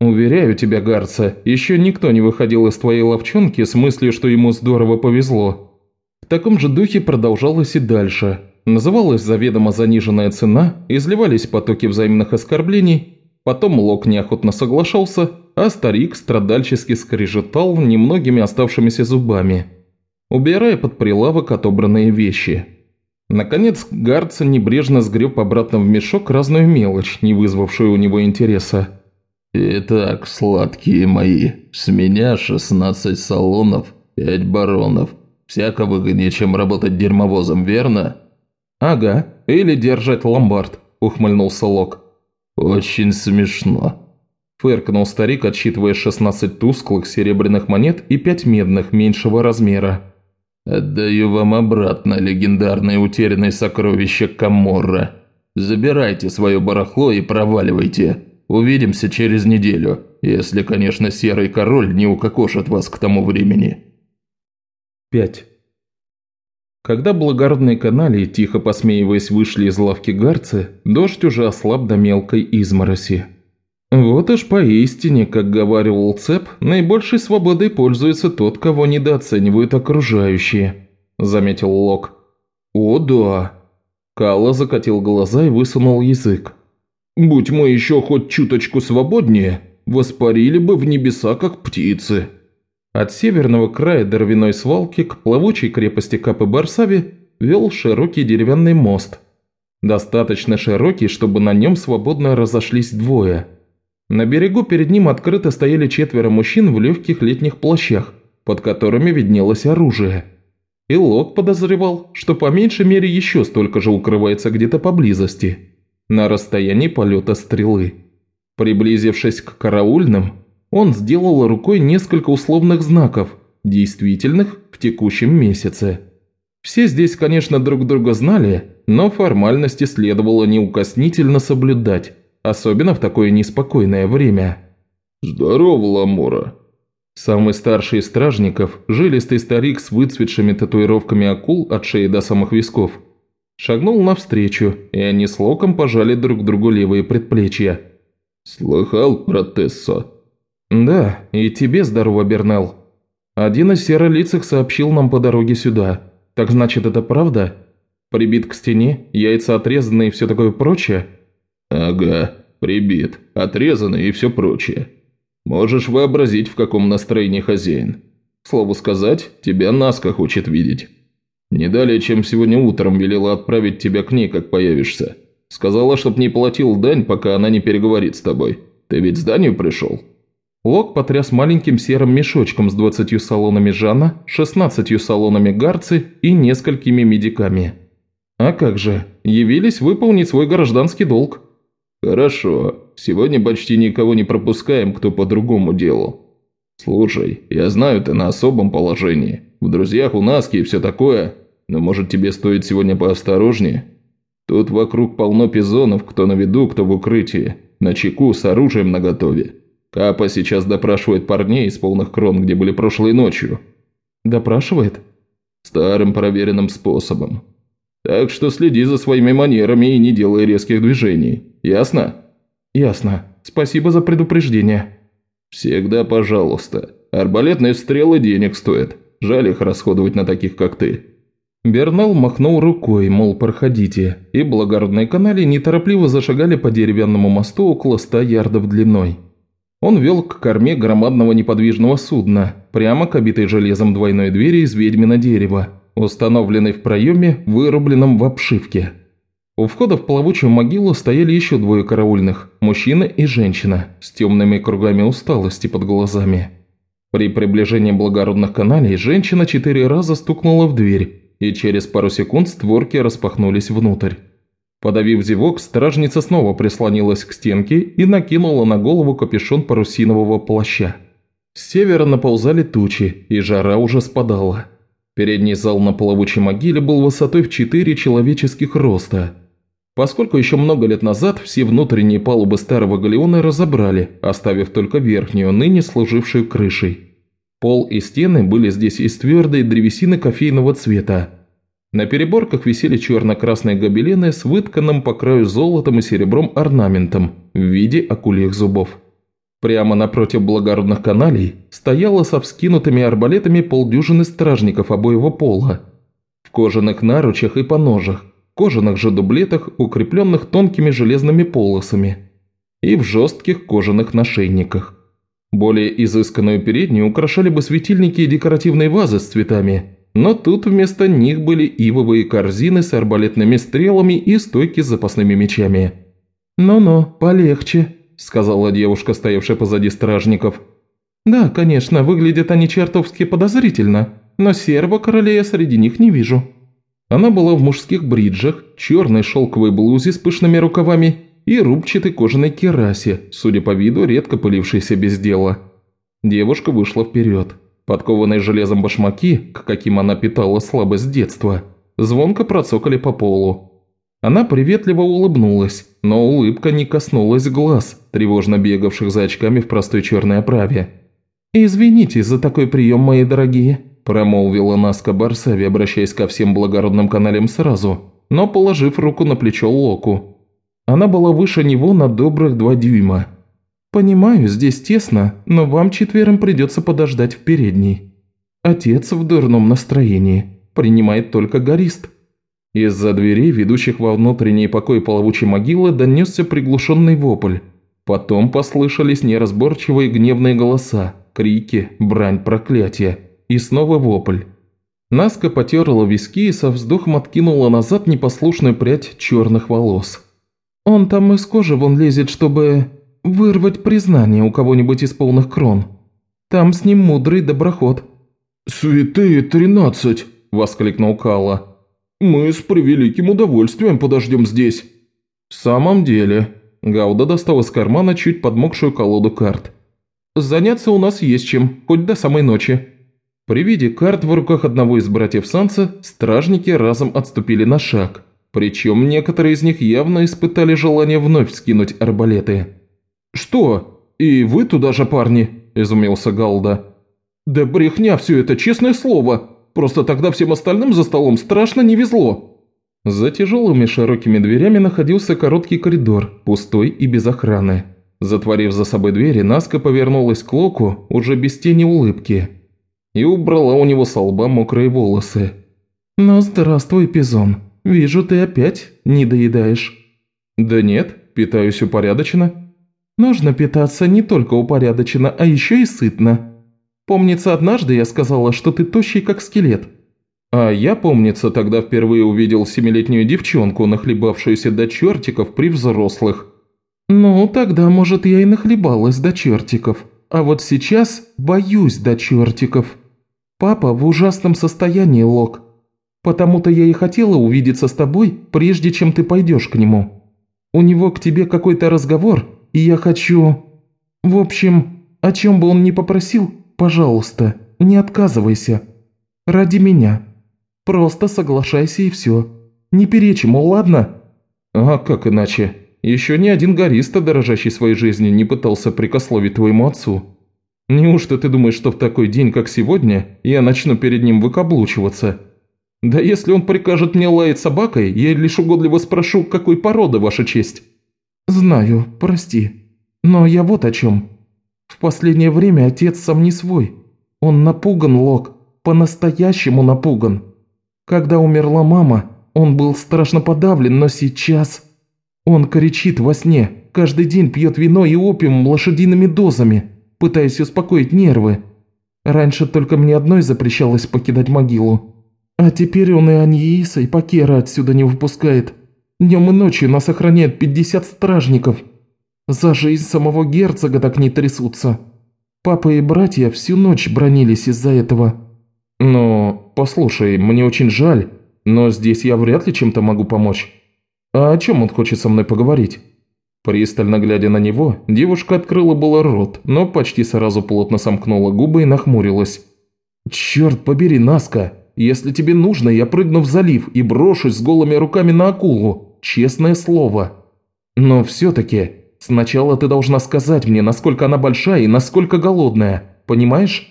Speaker 1: «Уверяю тебя, Гарца, еще никто не выходил из твоей ловчонки с мыслью, что ему здорово повезло». В таком же духе продолжалось и дальше. Называлась заведомо заниженная цена, изливались потоки взаимных оскорблений, потом Лок неохотно соглашался, а старик страдальчески скрежетал немногими оставшимися зубами, убирая под прилавок отобранные вещи. Наконец Гарца небрежно сгреб обратно в мешок разную мелочь, не вызвавшую у него интереса.
Speaker 2: «Итак, сладкие мои, с меня 16 салонов, 5 баронов. Всяко выгоднее, чем работать дерьмовозом, верно?»
Speaker 1: «Ага, или держать ломбард», – ухмыльнулся Лок.
Speaker 2: «Очень смешно», –
Speaker 1: фыркнул старик, отсчитывая 16 тусклых серебряных монет и 5 медных меньшего размера.
Speaker 2: «Отдаю вам обратно легендарное утерянное сокровище Каморра. Забирайте свое барахло и проваливайте». Увидимся через неделю, если, конечно, Серый Король не укокошит вас к тому времени».
Speaker 1: 5. Когда благородные каналии, тихо посмеиваясь, вышли из лавки гарцы, дождь уже ослаб до мелкой измороси. «Вот уж поистине, как говаривал Цеп, наибольшей свободой пользуется тот, кого недооценивают окружающие», – заметил Лок. «О да». Калла закатил глаза и высунул язык. Будь мы еще хоть чуточку свободнее, воспарили бы в небеса, как птицы». От северного края дровяной свалки к плавучей крепости Капы-Барсави вел широкий деревянный мост. Достаточно широкий, чтобы на нем свободно разошлись двое. На берегу перед ним открыто стояли четверо мужчин в легких летних плащах, под которыми виднелось оружие. И Лок подозревал, что по меньшей мере еще столько же укрывается где-то поблизости на расстоянии полета стрелы. Приблизившись к караульным, он сделал рукой несколько условных знаков, действительных в текущем месяце. Все здесь, конечно, друг друга знали, но формальности следовало неукоснительно соблюдать, особенно в такое неспокойное время.
Speaker 2: «Здорово, Ламора!»
Speaker 1: Самый старший из стражников, жилистый старик с выцветшими татуировками акул от шеи до самых висков – Шагнул навстречу, и они с Локом пожали друг другу левые предплечья.
Speaker 2: «Слыхал про Тессо?»
Speaker 1: «Да, и тебе здорово, Бернелл. Один из серолицых сообщил нам по дороге сюда. Так значит, это правда? Прибит к стене, яйца отрезаны и все такое прочее?»
Speaker 2: «Ага, прибит, отрезанный и все прочее. Можешь вообразить, в каком настроении хозяин. Слову сказать, тебя Наска хочет видеть».
Speaker 1: Не далее, чем сегодня утром велела отправить тебя к ней, как появишься. Сказала, чтоб не платил дань, пока она не переговорит с тобой. Ты ведь с данью пришел?»
Speaker 2: Лок потряс маленьким серым мешочком с двадцатью салонами Жана, шестнадцатью салонами Гарцы и несколькими медиками. «А как же, явились выполнить свой гражданский долг».
Speaker 1: «Хорошо. Сегодня почти никого не пропускаем, кто по другому делу. Слушай, я знаю, ты на особом положении. В друзьях у Наски и все такое, но может тебе стоит сегодня поосторожнее? Тут вокруг полно пизонов, кто на виду, кто в укрытии, на чеку с оружием наготове. Капа сейчас допрашивает парней из полных крон, где были прошлой ночью».
Speaker 2: «Допрашивает?»
Speaker 1: «Старым проверенным способом. Так что следи за своими манерами и не делай резких движений. Ясно?»
Speaker 2: «Ясно. Спасибо за предупреждение».
Speaker 1: «Всегда пожалуйста. Арбалетные стрелы денег стоят. Жаль их расходовать на таких, как ты».
Speaker 2: Бернал махнул рукой, мол, проходите, и благородные канали неторопливо зашагали по деревянному мосту около ста ярдов длиной. Он вел к корме громадного неподвижного судна, прямо к обитой железом двойной двери из ведьмина дерева, установленной в проеме, вырубленном в обшивке. У входа в плавучую могилу стояли еще двое караульных – мужчина и женщина, с темными кругами усталости под глазами. При приближении благородных каналей женщина четыре раза стукнула в дверь, и через пару секунд створки распахнулись внутрь. Подавив зевок, стражница снова прислонилась к стенке и накинула на голову капюшон парусинового плаща. С севера наползали тучи, и жара уже спадала. Передний зал на плавучей могиле был высотой в четыре человеческих роста. Поскольку еще много лет назад все внутренние палубы старого галеона разобрали, оставив только верхнюю, ныне служившую крышей. Пол и стены были здесь из твердой древесины кофейного цвета, на переборках висели черно-красные гобелены с вытканным по краю золотом и серебром орнаментом в виде акульих зубов. Прямо напротив благородных каналей стояло со вскинутыми арбалетами полдюжины стражников обоего пола. В кожаных наручах и поножах, кожаных же дублетах, укрепленных тонкими железными полосами, и в жестких кожаных нашейниках. Более изысканную переднюю украшали бы светильники и декоративные вазы с цветами – но тут вместо них были ивовые корзины с арбалетными стрелами и стойки с запасными мечами. «Ну-ну, полегче», – сказала девушка, стоявшая позади стражников. «Да, конечно, выглядят они чертовски подозрительно, но серого королея среди них не вижу». Она была в мужских бриджах, черной шелковой блузе с пышными рукавами и рубчатой кожаной керасе, судя по виду, редко пылившейся без дела. Девушка вышла вперед. Подкованные железом башмаки, к каким она питала слабость с детства, звонко процокали по полу. Она приветливо улыбнулась, но улыбка не коснулась глаз, тревожно бегавших за очками в простой черной оправе. «Извините за такой прием, мои дорогие», – промолвила Наска Барсави, обращаясь ко всем благородным каналям сразу, но положив руку на плечо Локу. Она была выше него на добрых два дюйма – «Понимаю, здесь тесно, но вам четверым придется подождать в передней. Отец в дурном настроении, принимает только горист». Из-за дверей, ведущих во внутренний покой плавучей могилы, донесся приглушенный вопль. Потом послышались неразборчивые гневные голоса, крики, брань, проклятия. И снова вопль. Наска потерла виски и со вздохом откинула назад непослушную прядь черных волос. «Он там из кожи вон лезет, чтобы...» вырвать признание у кого-нибудь из полных крон. Там с ним мудрый доброход».
Speaker 1: «Святые тринадцать!» – воскликнул Калла. «Мы с превеликим удовольствием подождем здесь».
Speaker 2: «В самом деле...» – Гауда достал из кармана чуть подмокшую колоду карт. «Заняться у нас есть чем, хоть до самой ночи». При виде карт в руках одного из братьев Санса стражники разом отступили на шаг, причем некоторые из них явно испытали желание вновь скинуть арбалеты.
Speaker 1: «Что? И вы туда же, парни?» – изумился Галда. «Да брехня все это, честное слово. Просто тогда всем остальным за столом страшно не везло».
Speaker 2: За тяжелыми широкими дверями находился короткий коридор, пустой и без охраны. Затворив за собой двери, Наска повернулась к Локу уже без тени улыбки и убрала у него со лба мокрые волосы. «Ну, здравствуй, Пизон. Вижу, ты опять не доедаешь». «Да нет, питаюсь упорядоченно», Нужно питаться не только упорядоченно, а еще и сытно. Помнится, однажды я сказала, что ты тощий как скелет.
Speaker 1: А я, помнится, тогда впервые увидел семилетнюю девчонку, нахлебавшуюся до чертиков при взрослых. Ну, тогда, может, я и нахлебалась до чертиков. А вот сейчас боюсь до чертиков. Папа в ужасном состоянии, Лок. Потому-то я и хотела увидеться с тобой, прежде чем ты пойдешь к нему. У него к тебе какой-то разговор, и я хочу... В общем, о чем бы он ни попросил, пожалуйста, не отказывайся. Ради меня. Просто соглашайся и все. Не перечь ему, ладно?» «А как иначе? Еще ни один гориста, дорожащий своей жизнью, не пытался прикословить твоему отцу. Неужто ты думаешь, что в такой день, как сегодня, я начну перед ним выкаблучиваться? Да если он прикажет мне лаять собакой, я лишь угодливо спрошу, какой породы, ваша честь». «Знаю, прости. Но я вот о чем. В последнее время отец сам не свой. Он напуган, Лок, по-настоящему напуган. Когда умерла мама, он был страшно подавлен, но сейчас... Он кричит во сне, каждый день пьет вино и опиум лошадиными дозами, пытаясь успокоить нервы. Раньше только мне одной запрещалось покидать могилу. А теперь он и Аньиса, и Пакера отсюда не выпускает. Днем и ночью нас охраняют 50 стражников. За жизнь самого герцога так не трясутся. Папа и братья всю ночь бронились из-за этого. «Но, послушай, мне очень жаль, но здесь я вряд ли чем-то могу помочь. А о чем он хочет со мной поговорить?» Пристально глядя на него, девушка открыла было рот, но почти сразу плотно сомкнула губы и нахмурилась. «Черт побери, Наска, если тебе нужно, я прыгну в залив и брошусь с голыми руками на акулу, честное слово. Но все-таки, сначала ты должна сказать мне, насколько она большая и насколько голодная, понимаешь?»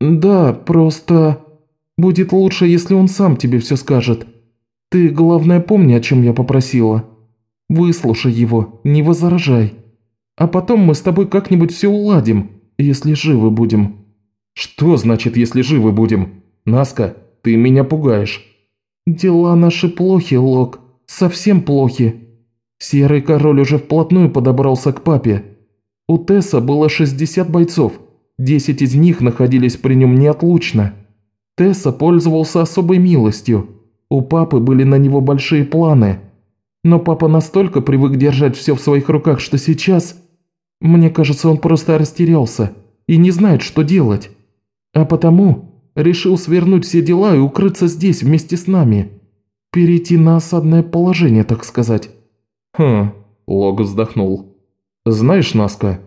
Speaker 1: «Да, просто...» Будет лучше, если он сам тебе все скажет. Ты, главное, помни, о чем я попросила. Выслушай его, не возражай. А потом мы с тобой как-нибудь все уладим, если живы будем». «Что значит, если живы будем? Наска, ты меня пугаешь». «Дела наши плохи, Лок, совсем плохи. Серый король уже вплотную подобрался к папе. У Тесса было 60 бойцов, 10 из них находились при нем неотлучно». Тесса пользовался особой милостью. У папы были на него большие планы. Но папа настолько привык держать все в своих руках, что сейчас... Мне кажется, он просто растерялся и не знает, что делать. А потому решил свернуть все дела и укрыться здесь вместе с нами. Перейти на осадное положение, так сказать. «Хм...» – Лог вздохнул. «Знаешь, Наска,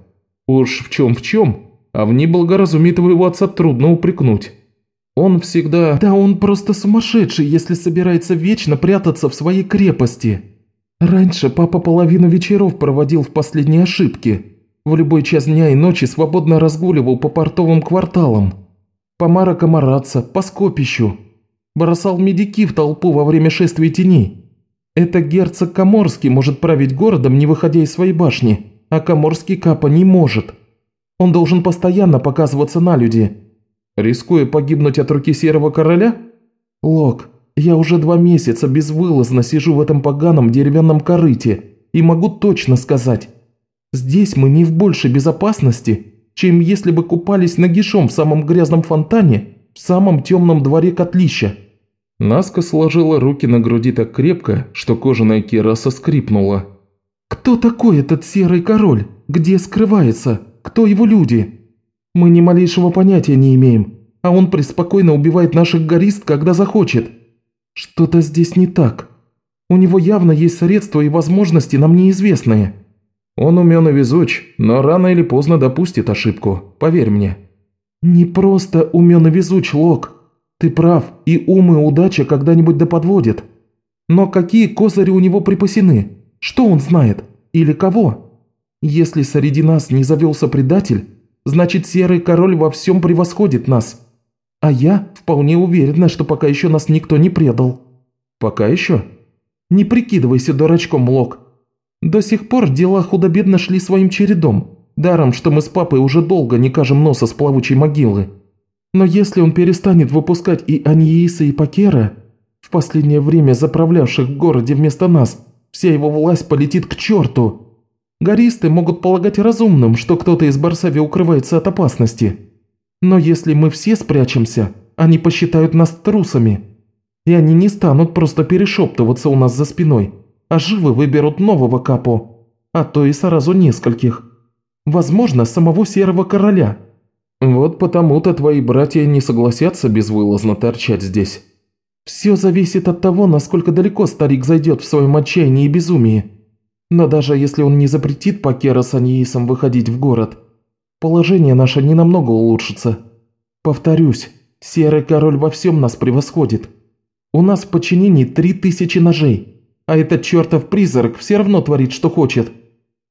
Speaker 1: уж в чем в чем, а в неблагоразумии твоего отца трудно упрекнуть». Он всегда... Да он просто сумасшедший, если собирается вечно прятаться в своей крепости. Раньше папа половину вечеров проводил в последней ошибке. В любой час дня и ночи свободно разгуливал по портовым кварталам. По Мара-Комараца, по Скопищу. Бросал медики в толпу во время шествия теней. Это герцог Коморский может править городом, не выходя из своей башни, а Коморский Капа не может. Он должен постоянно показываться на люди, Рискуя погибнуть от руки Серого Короля? Лок, я уже два месяца безвылазно сижу в этом поганом деревянном корыте и могу точно сказать, здесь мы не в большей безопасности, чем если бы купались нагишом в самом грязном фонтане в самом темном дворе котлища». Наска сложила руки на груди так крепко, что кожаная кераса скрипнула. «Кто такой этот серый король? Где скрывается? Кто его люди?» Мы ни малейшего понятия не имеем, а он преспокойно убивает наших горист, когда захочет. Что-то здесь не так. У него явно есть средства и возможности нам неизвестные. Он умен и везуч, но рано или поздно допустит ошибку, поверь мне. Не просто умен и везуч, Лок. Ты прав, и ум и удача когда-нибудь да подводят. Но какие козыри у него припасены? Что он знает? Или кого? Если среди нас не завелся предатель, Значит, Серый Король во всем превосходит нас. А я вполне уверена, что пока еще нас никто не предал». «Пока еще?» «Не прикидывайся дурачком, Лок. До сих пор дела худо-бедно шли своим чередом. Даром, что мы с папой уже долго не кажем носа с плавучей могилы. Но если он перестанет выпускать и Аньеиса, и Пакера, в последнее время заправлявших в городе вместо нас, вся его власть полетит к черту. Гористы могут полагать разумным, что кто-то из Барсави укрывается от опасности. Но если мы все спрячемся, они посчитают нас трусами.
Speaker 3: И они не станут просто перешептываться у нас за спиной, а живы выберут нового капо, а то и сразу нескольких. Возможно, самого Серого Короля. Вот потому-то твои братья не согласятся безвылазно торчать здесь. Все зависит от того, насколько далеко старик зайдет в своем отчаянии и безумии. Но даже если он не запретит Пакера с Аньеисом выходить в город, положение наше не намного улучшится. Повторюсь, Серый Король во всем нас превосходит. У нас в подчинении три тысячи ножей, а этот чертов призрак все равно творит, что хочет.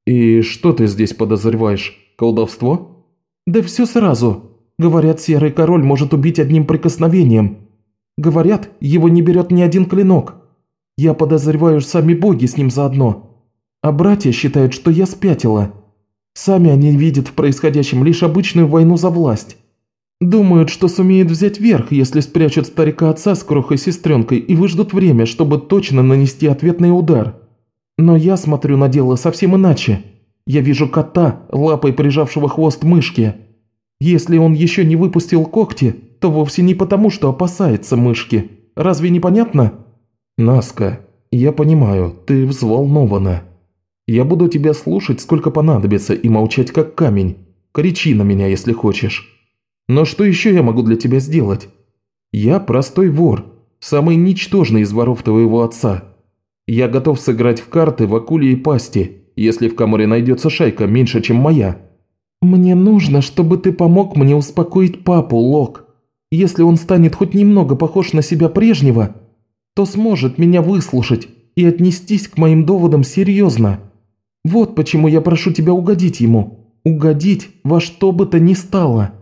Speaker 1: И что ты здесь подозреваешь? Колдовство?
Speaker 3: Да все сразу. Говорят, Серый Король может убить одним прикосновением. Говорят, его не берет ни один клинок. Я подозреваю, сами боги с ним заодно. А братья считают, что я спятила. Сами они видят в происходящем лишь обычную войну за власть. Думают, что сумеют взять верх, если спрячут старика отца с крохой-сестренкой и выждут время, чтобы точно нанести ответный удар. Но я смотрю на дело совсем иначе. Я вижу кота, лапой прижавшего хвост мышки. Если он еще не выпустил когти, то вовсе не потому, что опасается мышки. Разве не понятно?
Speaker 1: Наска, я понимаю, ты взволнована. Я буду тебя слушать, сколько понадобится, и молчать как камень. Кричи на меня, если хочешь. Но что еще я могу для тебя сделать? Я простой вор, самый ничтожный из воров твоего отца. Я готов сыграть в карты в акуле и пасти, если в камере найдется шайка меньше, чем моя.
Speaker 3: Мне нужно, чтобы ты помог мне успокоить папу, Лок. Если он станет хоть немного похож на себя прежнего, то сможет меня выслушать и отнестись к моим доводам серьезно. Вот почему я прошу тебя угодить ему. Угодить во что бы то ни стало.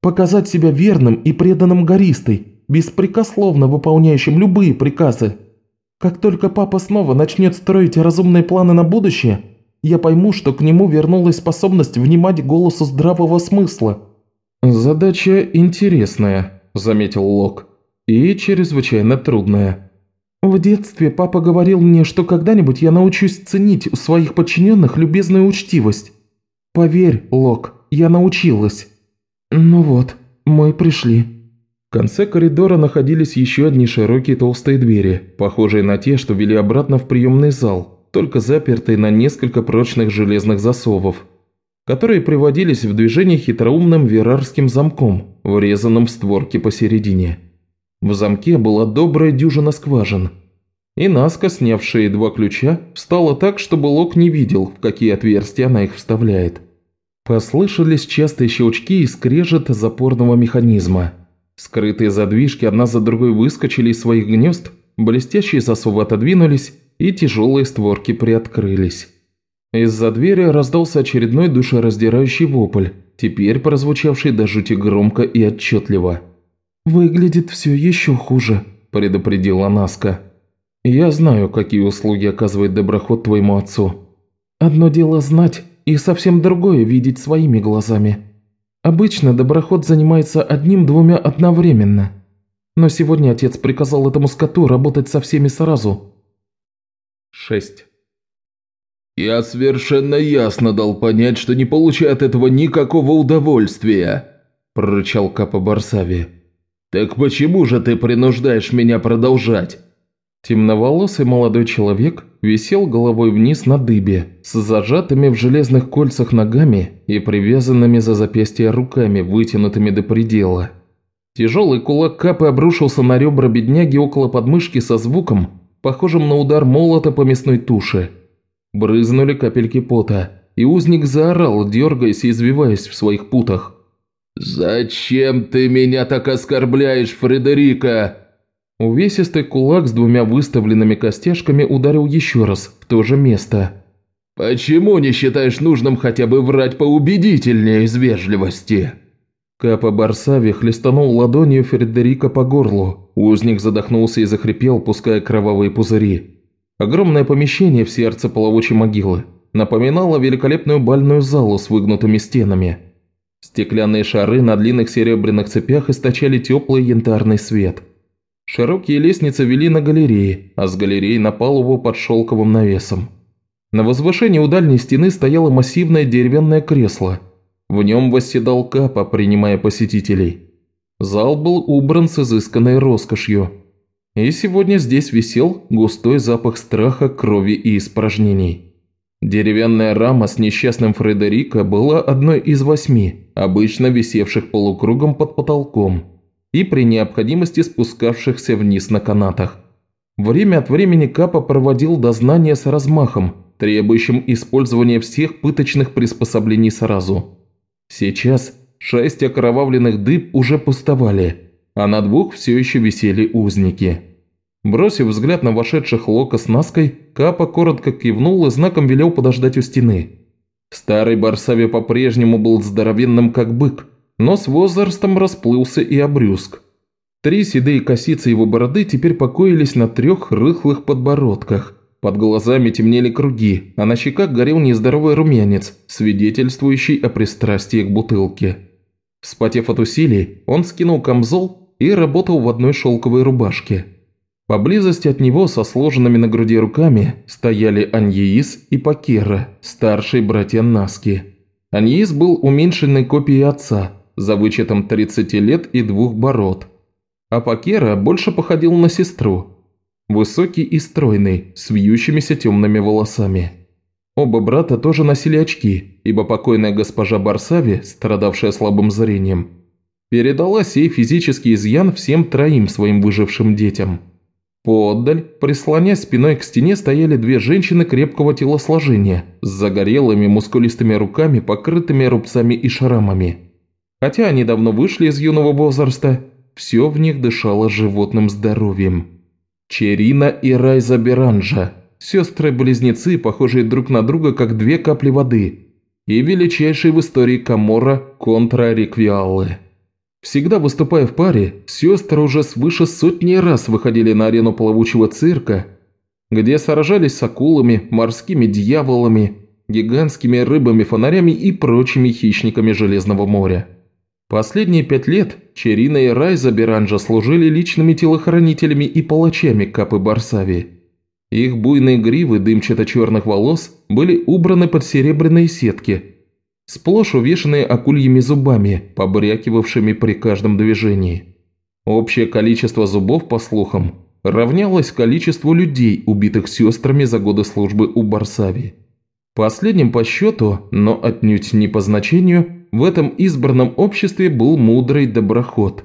Speaker 3: Показать себя верным и преданным гористой, беспрекословно выполняющим любые приказы. Как только папа снова начнет строить разумные планы на будущее, я пойму, что к нему вернулась способность внимать голосу здравого смысла».
Speaker 1: «Задача интересная», – заметил Лок, – «и чрезвычайно трудная».
Speaker 3: «В детстве папа говорил мне, что когда-нибудь я научусь ценить у своих подчиненных любезную учтивость. Поверь, Лок, я научилась». «Ну вот, мы пришли».
Speaker 1: В конце коридора находились еще одни широкие толстые двери, похожие на те, что вели обратно в приемный зал, только запертые на несколько прочных железных засовов, которые приводились в движение хитроумным верарским замком, врезанным в створки посередине. В замке была добрая дюжина скважин. И Наска, снявшая два ключа, встала так, чтобы Лок не видел, в какие отверстия она их вставляет. Послышались частые щелчки и скрежет запорного механизма. Скрытые задвижки одна за другой выскочили из своих гнезд, блестящие засовы отодвинулись, и тяжелые створки приоткрылись. Из-за двери раздался очередной душераздирающий вопль, теперь прозвучавший до жути громко и отчетливо.
Speaker 3: «Выглядит все еще хуже», – предупредила Наска.
Speaker 1: «Я знаю, какие услуги оказывает доброход твоему отцу».
Speaker 3: «Одно дело знать, и совсем другое видеть своими глазами. Обычно доброход занимается одним-двумя одновременно. Но сегодня отец приказал этому скоту работать со всеми сразу.
Speaker 1: 6. «Я совершенно ясно дал понять, что не получаю от этого никакого удовольствия», – прорычал Капа Барсави. «Так почему же ты принуждаешь меня продолжать?» Темноволосый молодой человек висел головой вниз на дыбе, с зажатыми в железных кольцах ногами и привязанными за запястья руками, вытянутыми до предела. Тяжелый кулак Капы обрушился на ребра бедняги около подмышки со звуком, похожим на удар молота по мясной туше. Брызнули капельки пота, и узник заорал, дергаясь и извиваясь в своих путах. «Зачем ты меня так оскорбляешь, Фредерика?» Увесистый кулак с двумя выставленными костяшками ударил еще раз, в то же место. «Почему не считаешь нужным хотя бы врать поубедительнее из вежливости?» Капа Барсави хлестанул ладонью Фредерика по горлу. Узник задохнулся и захрипел, пуская кровавые пузыри. Огромное помещение в сердце плавучей могилы напоминало великолепную бальную залу с выгнутыми стенами. Стеклянные шары на длинных серебряных цепях источали теплый янтарный свет – Широкие лестницы вели на галереи, а с галереи на палубу под шелковым навесом. На возвышении у дальней стены стояло массивное деревянное кресло. В нем восседал Капа, принимая посетителей. Зал был убран с изысканной роскошью.
Speaker 2: И сегодня здесь висел густой запах страха, крови и испражнений. Деревянная рама с несчастным Фредерико была одной из восьми, обычно висевших полукругом под потолком и при необходимости спускавшихся вниз на канатах. Время от времени Капа проводил дознание с размахом, требующим использования всех пыточных приспособлений сразу. Сейчас шесть окровавленных дыб уже пустовали, а на двух все еще висели узники. Бросив взгляд на вошедших Лока с Наской, Капа коротко кивнул и знаком велел подождать у стены. Старый Барсави по-прежнему был здоровенным как бык, но с возрастом расплылся и обрюзг. Три седые косицы его бороды теперь покоились на трех рыхлых подбородках. Под глазами темнели круги, а на щеках горел нездоровый румянец, свидетельствующий о пристрастии к бутылке. Вспотев от усилий, он скинул камзол и работал в одной шелковой рубашке. Поблизости от него со сложенными на груди руками стояли Аньеис и Пакера, старшие братья Наски. Аньеис был уменьшенной копией отца, за вычетом 30 лет и двух бород – а Пакера больше походил на сестру. Высокий и стройный, с вьющимися темными волосами. Оба брата тоже носили очки, ибо покойная госпожа Барсави, страдавшая слабым зрением, передала сей физический изъян всем троим своим выжившим детям. Поотдаль, прислонясь спиной к стене, стояли две женщины крепкого телосложения, с загорелыми мускулистыми руками, покрытыми рубцами и шрамами. Хотя они давно вышли из юного возраста, все в них дышало животным здоровьем. Черина и Райза Беранжа, сестры-близнецы, похожие друг на друга, как две капли воды, и величайшие в истории Камора контра Реквиаллы. Всегда выступая в паре, сестры уже свыше сотни раз выходили на арену плавучего цирка, где сражались с акулами, морскими дьяволами, гигантскими рыбами-фонарями и прочими хищниками Железного моря. Последние пять лет Черина и Райза Беранжа служили личными телохранителями и палачами Капы Барсави. Их буйные гривы дымчато-черных волос были убраны под серебряные сетки, сплошь увешанные акульями зубами, побрякивавшими при каждом движении. Общее количество зубов, по слухам, равнялось количеству людей, убитых сестрами за годы службы у Барсави. Последним по счету, но отнюдь не по значению – в этом избранном обществе был мудрый доброход.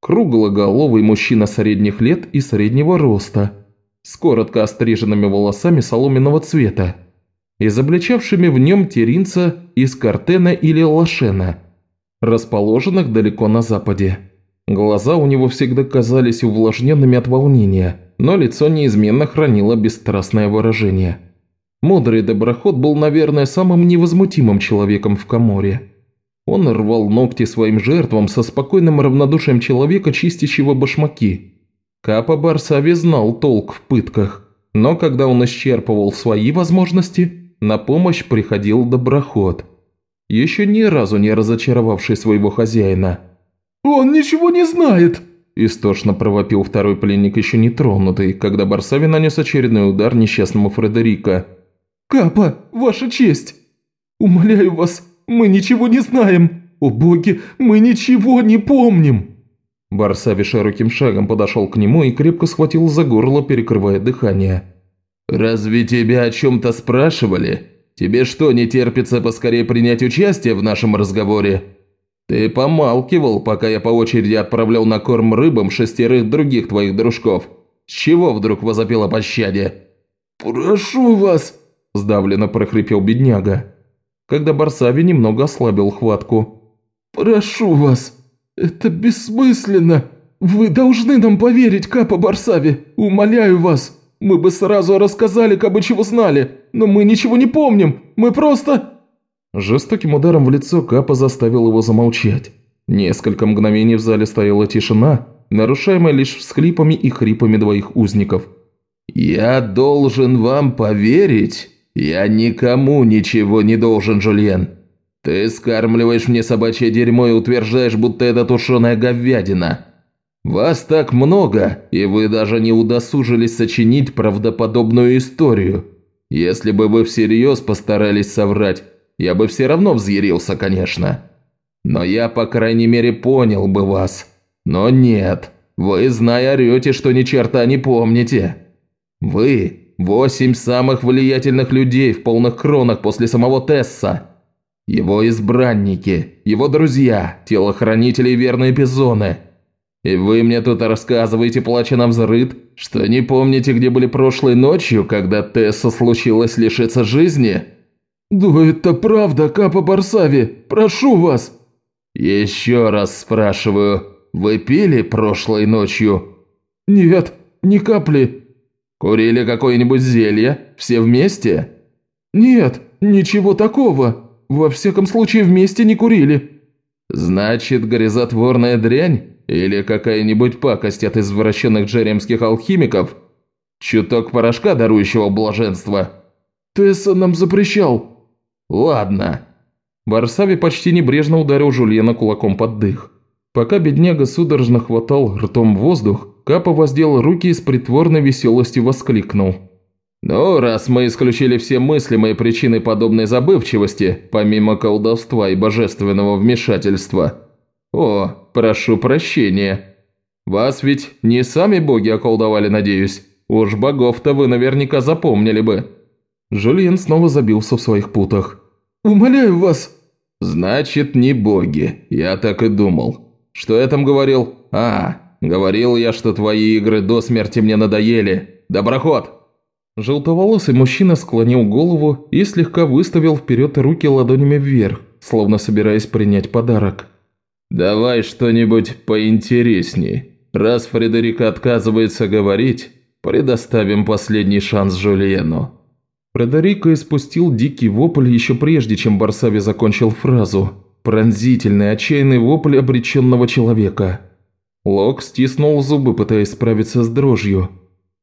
Speaker 2: Круглоголовый мужчина средних лет и среднего роста, с коротко остриженными волосами соломенного цвета, изобличавшими в нем теринца из Картена или Лошена, расположенных далеко на западе. Глаза у него всегда казались увлажненными от волнения, но лицо неизменно хранило бесстрастное выражение. Мудрый доброход был, наверное, самым невозмутимым человеком в Каморе. Он рвал ногти своим жертвам со спокойным равнодушием человека, чистящего башмаки. Капа Барсави знал толк в пытках, но когда он исчерпывал свои возможности, на помощь приходил доброход, еще ни разу не разочаровавший своего хозяина.
Speaker 3: «Он ничего не знает!»
Speaker 2: Истошно провопил второй пленник, еще не тронутый, когда Барсави нанес очередной удар несчастному Фредерика.
Speaker 3: «Капа, ваша честь! Умоляю вас, мы ничего не знаем! О боги, мы ничего не помним!»
Speaker 2: Барсави широким шагом подошел к нему и крепко схватил за горло, перекрывая дыхание. «Разве тебя о чем-то спрашивали? Тебе что, не терпится поскорее принять участие в нашем разговоре? Ты помалкивал, пока я по очереди отправлял на корм рыбам шестерых других твоих дружков. С чего вдруг возопил о пощаде?»
Speaker 3: «Прошу вас!»
Speaker 2: – сдавленно прохрипел бедняга когда Барсави немного ослабил хватку.
Speaker 3: «Прошу вас, это бессмысленно. Вы должны нам поверить, Капа Барсави. Умоляю вас. Мы бы сразу рассказали, кабы чего знали, но мы ничего не помним. Мы просто...»
Speaker 2: Жестоким ударом в лицо Капа заставил его замолчать. Несколько мгновений в зале стояла тишина, нарушаемая лишь всхлипами и хрипами двоих узников. «Я должен вам поверить?» «Я никому ничего не должен, Жульен. Ты скармливаешь мне собачье дерьмо и утверждаешь, будто это тушеная говядина. Вас так много, и вы даже не удосужились сочинить правдоподобную историю. Если бы вы всерьез постарались соврать, я бы все равно взъярился, конечно. Но я, по крайней мере, понял бы вас. Но нет, Вы, зная, орете, что ни черта не помните. Вы – восемь самых влиятельных людей в полных кронах после самого Тесса. Его избранники, его друзья, телохранители и верные пизоны. И вы мне тут рассказываете, плача на взрыд, что не помните, где были прошлой ночью, когда Тесса случилось лишиться жизни?»
Speaker 3: «Да это правда, Капа Барсави, прошу вас!»
Speaker 2: «Еще раз спрашиваю, вы пили прошлой ночью?»
Speaker 3: «Нет, ни капли».
Speaker 2: «Курили какое-нибудь зелье? Все вместе?»
Speaker 3: «Нет, ничего такого. Во всяком случае, вместе не курили».
Speaker 2: «Значит, горизотворная дрянь? Или какая-нибудь пакость от извращенных джеремских алхимиков? Чуток порошка, дарующего блаженство?»
Speaker 3: «Тесса нам запрещал».
Speaker 2: «Ладно».
Speaker 1: Барсави почти небрежно ударил Жульена кулаком под дых. Пока бедняга судорожно хватал ртом воздух, Капа воздел руки и с притворной веселостью воскликнул.
Speaker 2: «Ну, раз мы исключили все мыслимые причины подобной забывчивости, помимо колдовства и божественного вмешательства. О, прошу прощения. Вас ведь не сами боги околдовали, надеюсь? Уж богов-то вы наверняка запомнили бы».
Speaker 1: Жульен снова забился в своих путах.
Speaker 3: «Умоляю вас!»
Speaker 2: «Значит, не боги. Я так и думал. Что я там говорил? А, говорил я, что твои игры до смерти мне надоели. Доброход!»
Speaker 1: Желтоволосый мужчина склонил голову и слегка выставил вперед руки ладонями вверх, словно собираясь принять подарок.
Speaker 2: «Давай что-нибудь поинтересней. Раз Фредерика отказывается говорить, предоставим последний шанс Жульену».
Speaker 1: Фредерико испустил дикий вопль еще прежде, чем Барсави закончил фразу. Пронзительный, отчаянный вопль обреченного человека. Лок стиснул зубы, пытаясь справиться с дрожью.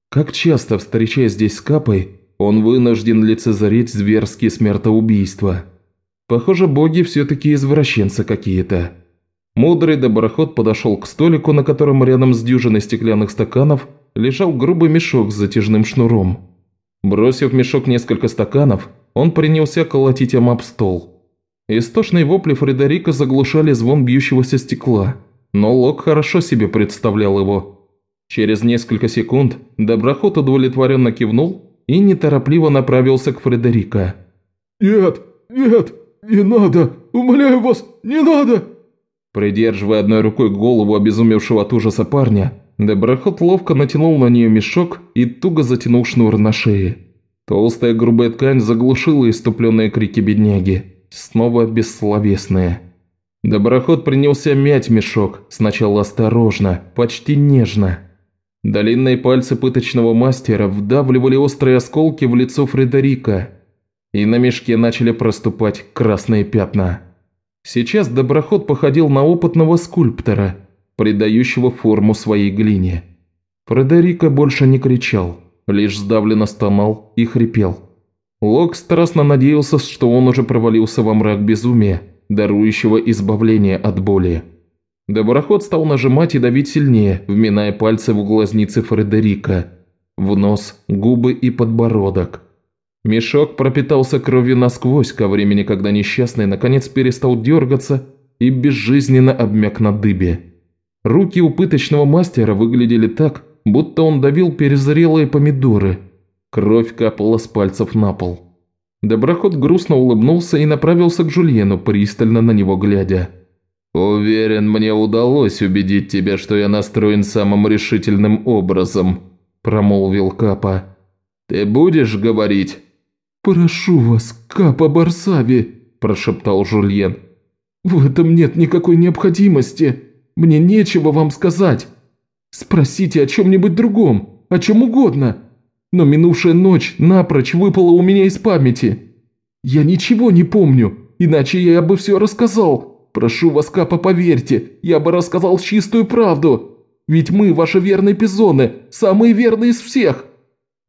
Speaker 1: Как часто, встречаясь здесь с Капой, он вынужден лицезреть зверские смертоубийства. Похоже, боги все-таки извращенцы какие-то. Мудрый доброход подошел к столику, на котором рядом с дюжиной стеклянных стаканов лежал грубый мешок с затяжным шнуром. Бросив мешок несколько стаканов, он принялся колотить им об стол. Истошные вопли Фредерика заглушали звон бьющегося стекла, но Лок хорошо себе представлял его. Через несколько секунд доброход удовлетворенно кивнул и неторопливо направился к Фредерика.
Speaker 3: «Нет, нет, не надо! Умоляю вас, не надо!»
Speaker 1: Придерживая одной рукой голову обезумевшего от ужаса парня, Доброход ловко натянул на нее мешок и туго затянул шнур на шее. Толстая грубая ткань заглушила иступленные крики бедняги, снова бессловесные. Доброход принялся мять мешок, сначала осторожно, почти нежно. Длинные пальцы пыточного мастера вдавливали острые осколки в лицо Фредерика, и на мешке начали проступать красные пятна. Сейчас доброход походил на опытного скульптора – придающего форму своей глине. Фредерико больше не кричал, лишь сдавленно стонал и хрипел. Лок страстно надеялся, что он уже провалился во мрак безумия, дарующего избавление от боли. Доброход стал нажимать и давить сильнее, вминая пальцы в глазницы Фредерика, в нос, губы и подбородок. Мешок пропитался кровью насквозь ко времени, когда несчастный наконец перестал дергаться и безжизненно обмяк на дыбе. Руки у пыточного мастера выглядели так, будто он давил перезрелые помидоры. Кровь капала с пальцев на пол. Доброход грустно улыбнулся и направился к Жульену, пристально на него глядя.
Speaker 2: «Уверен, мне удалось убедить тебя, что я настроен самым решительным образом», – промолвил Капа. «Ты будешь говорить?»
Speaker 3: «Прошу вас, Капа Барсави», – прошептал Жульен. «В этом нет никакой необходимости». Мне нечего вам сказать. Спросите о чем-нибудь другом, о чем угодно. Но минувшая ночь напрочь выпала у меня из памяти. Я ничего не помню, иначе я бы все рассказал. Прошу вас, Капа, поверьте, я бы рассказал чистую правду. Ведь мы, ваши верные пизоны, самые верные из всех.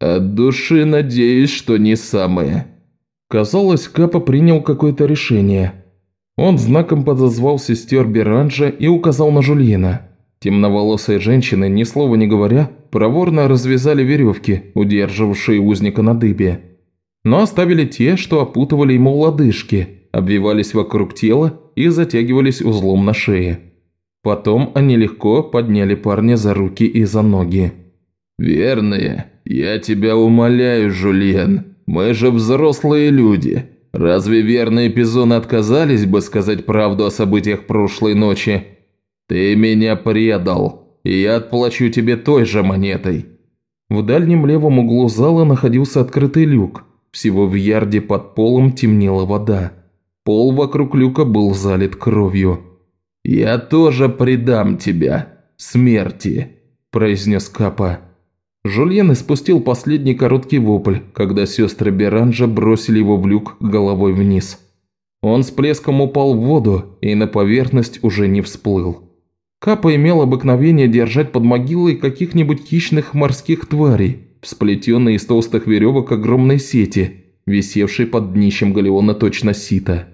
Speaker 2: От души надеюсь, что не самые.
Speaker 1: Казалось, Капа принял какое-то решение. Он знаком подозвал сестер Беранжа и указал на Жульена. Темноволосые женщины, ни слова не говоря, проворно развязали веревки, удерживавшие узника на дыбе. Но оставили те, что опутывали ему лодыжки, обвивались вокруг тела и затягивались узлом на шее.
Speaker 2: Потом они легко подняли парня за руки и за ноги.
Speaker 1: «Верные, я тебя умоляю, Жульен, мы же взрослые люди. Разве верные пизоны отказались бы сказать правду о событиях прошлой ночи? Ты меня предал, и я отплачу тебе той же монетой».
Speaker 2: В дальнем левом углу зала находился открытый люк. Всего в ярде под полом темнела вода. Пол вокруг люка был залит кровью.
Speaker 1: «Я тоже предам тебя. Смерти», – произнес Капа.
Speaker 2: Жульен испустил последний короткий вопль, когда сестры Беранжа бросили его в люк головой вниз. Он с плеском упал в воду и на поверхность уже не всплыл. Капа имел обыкновение держать под могилой каких-нибудь хищных морских тварей, сплетенные из толстых веревок огромной сети, висевшей под днищем галеона точно сито.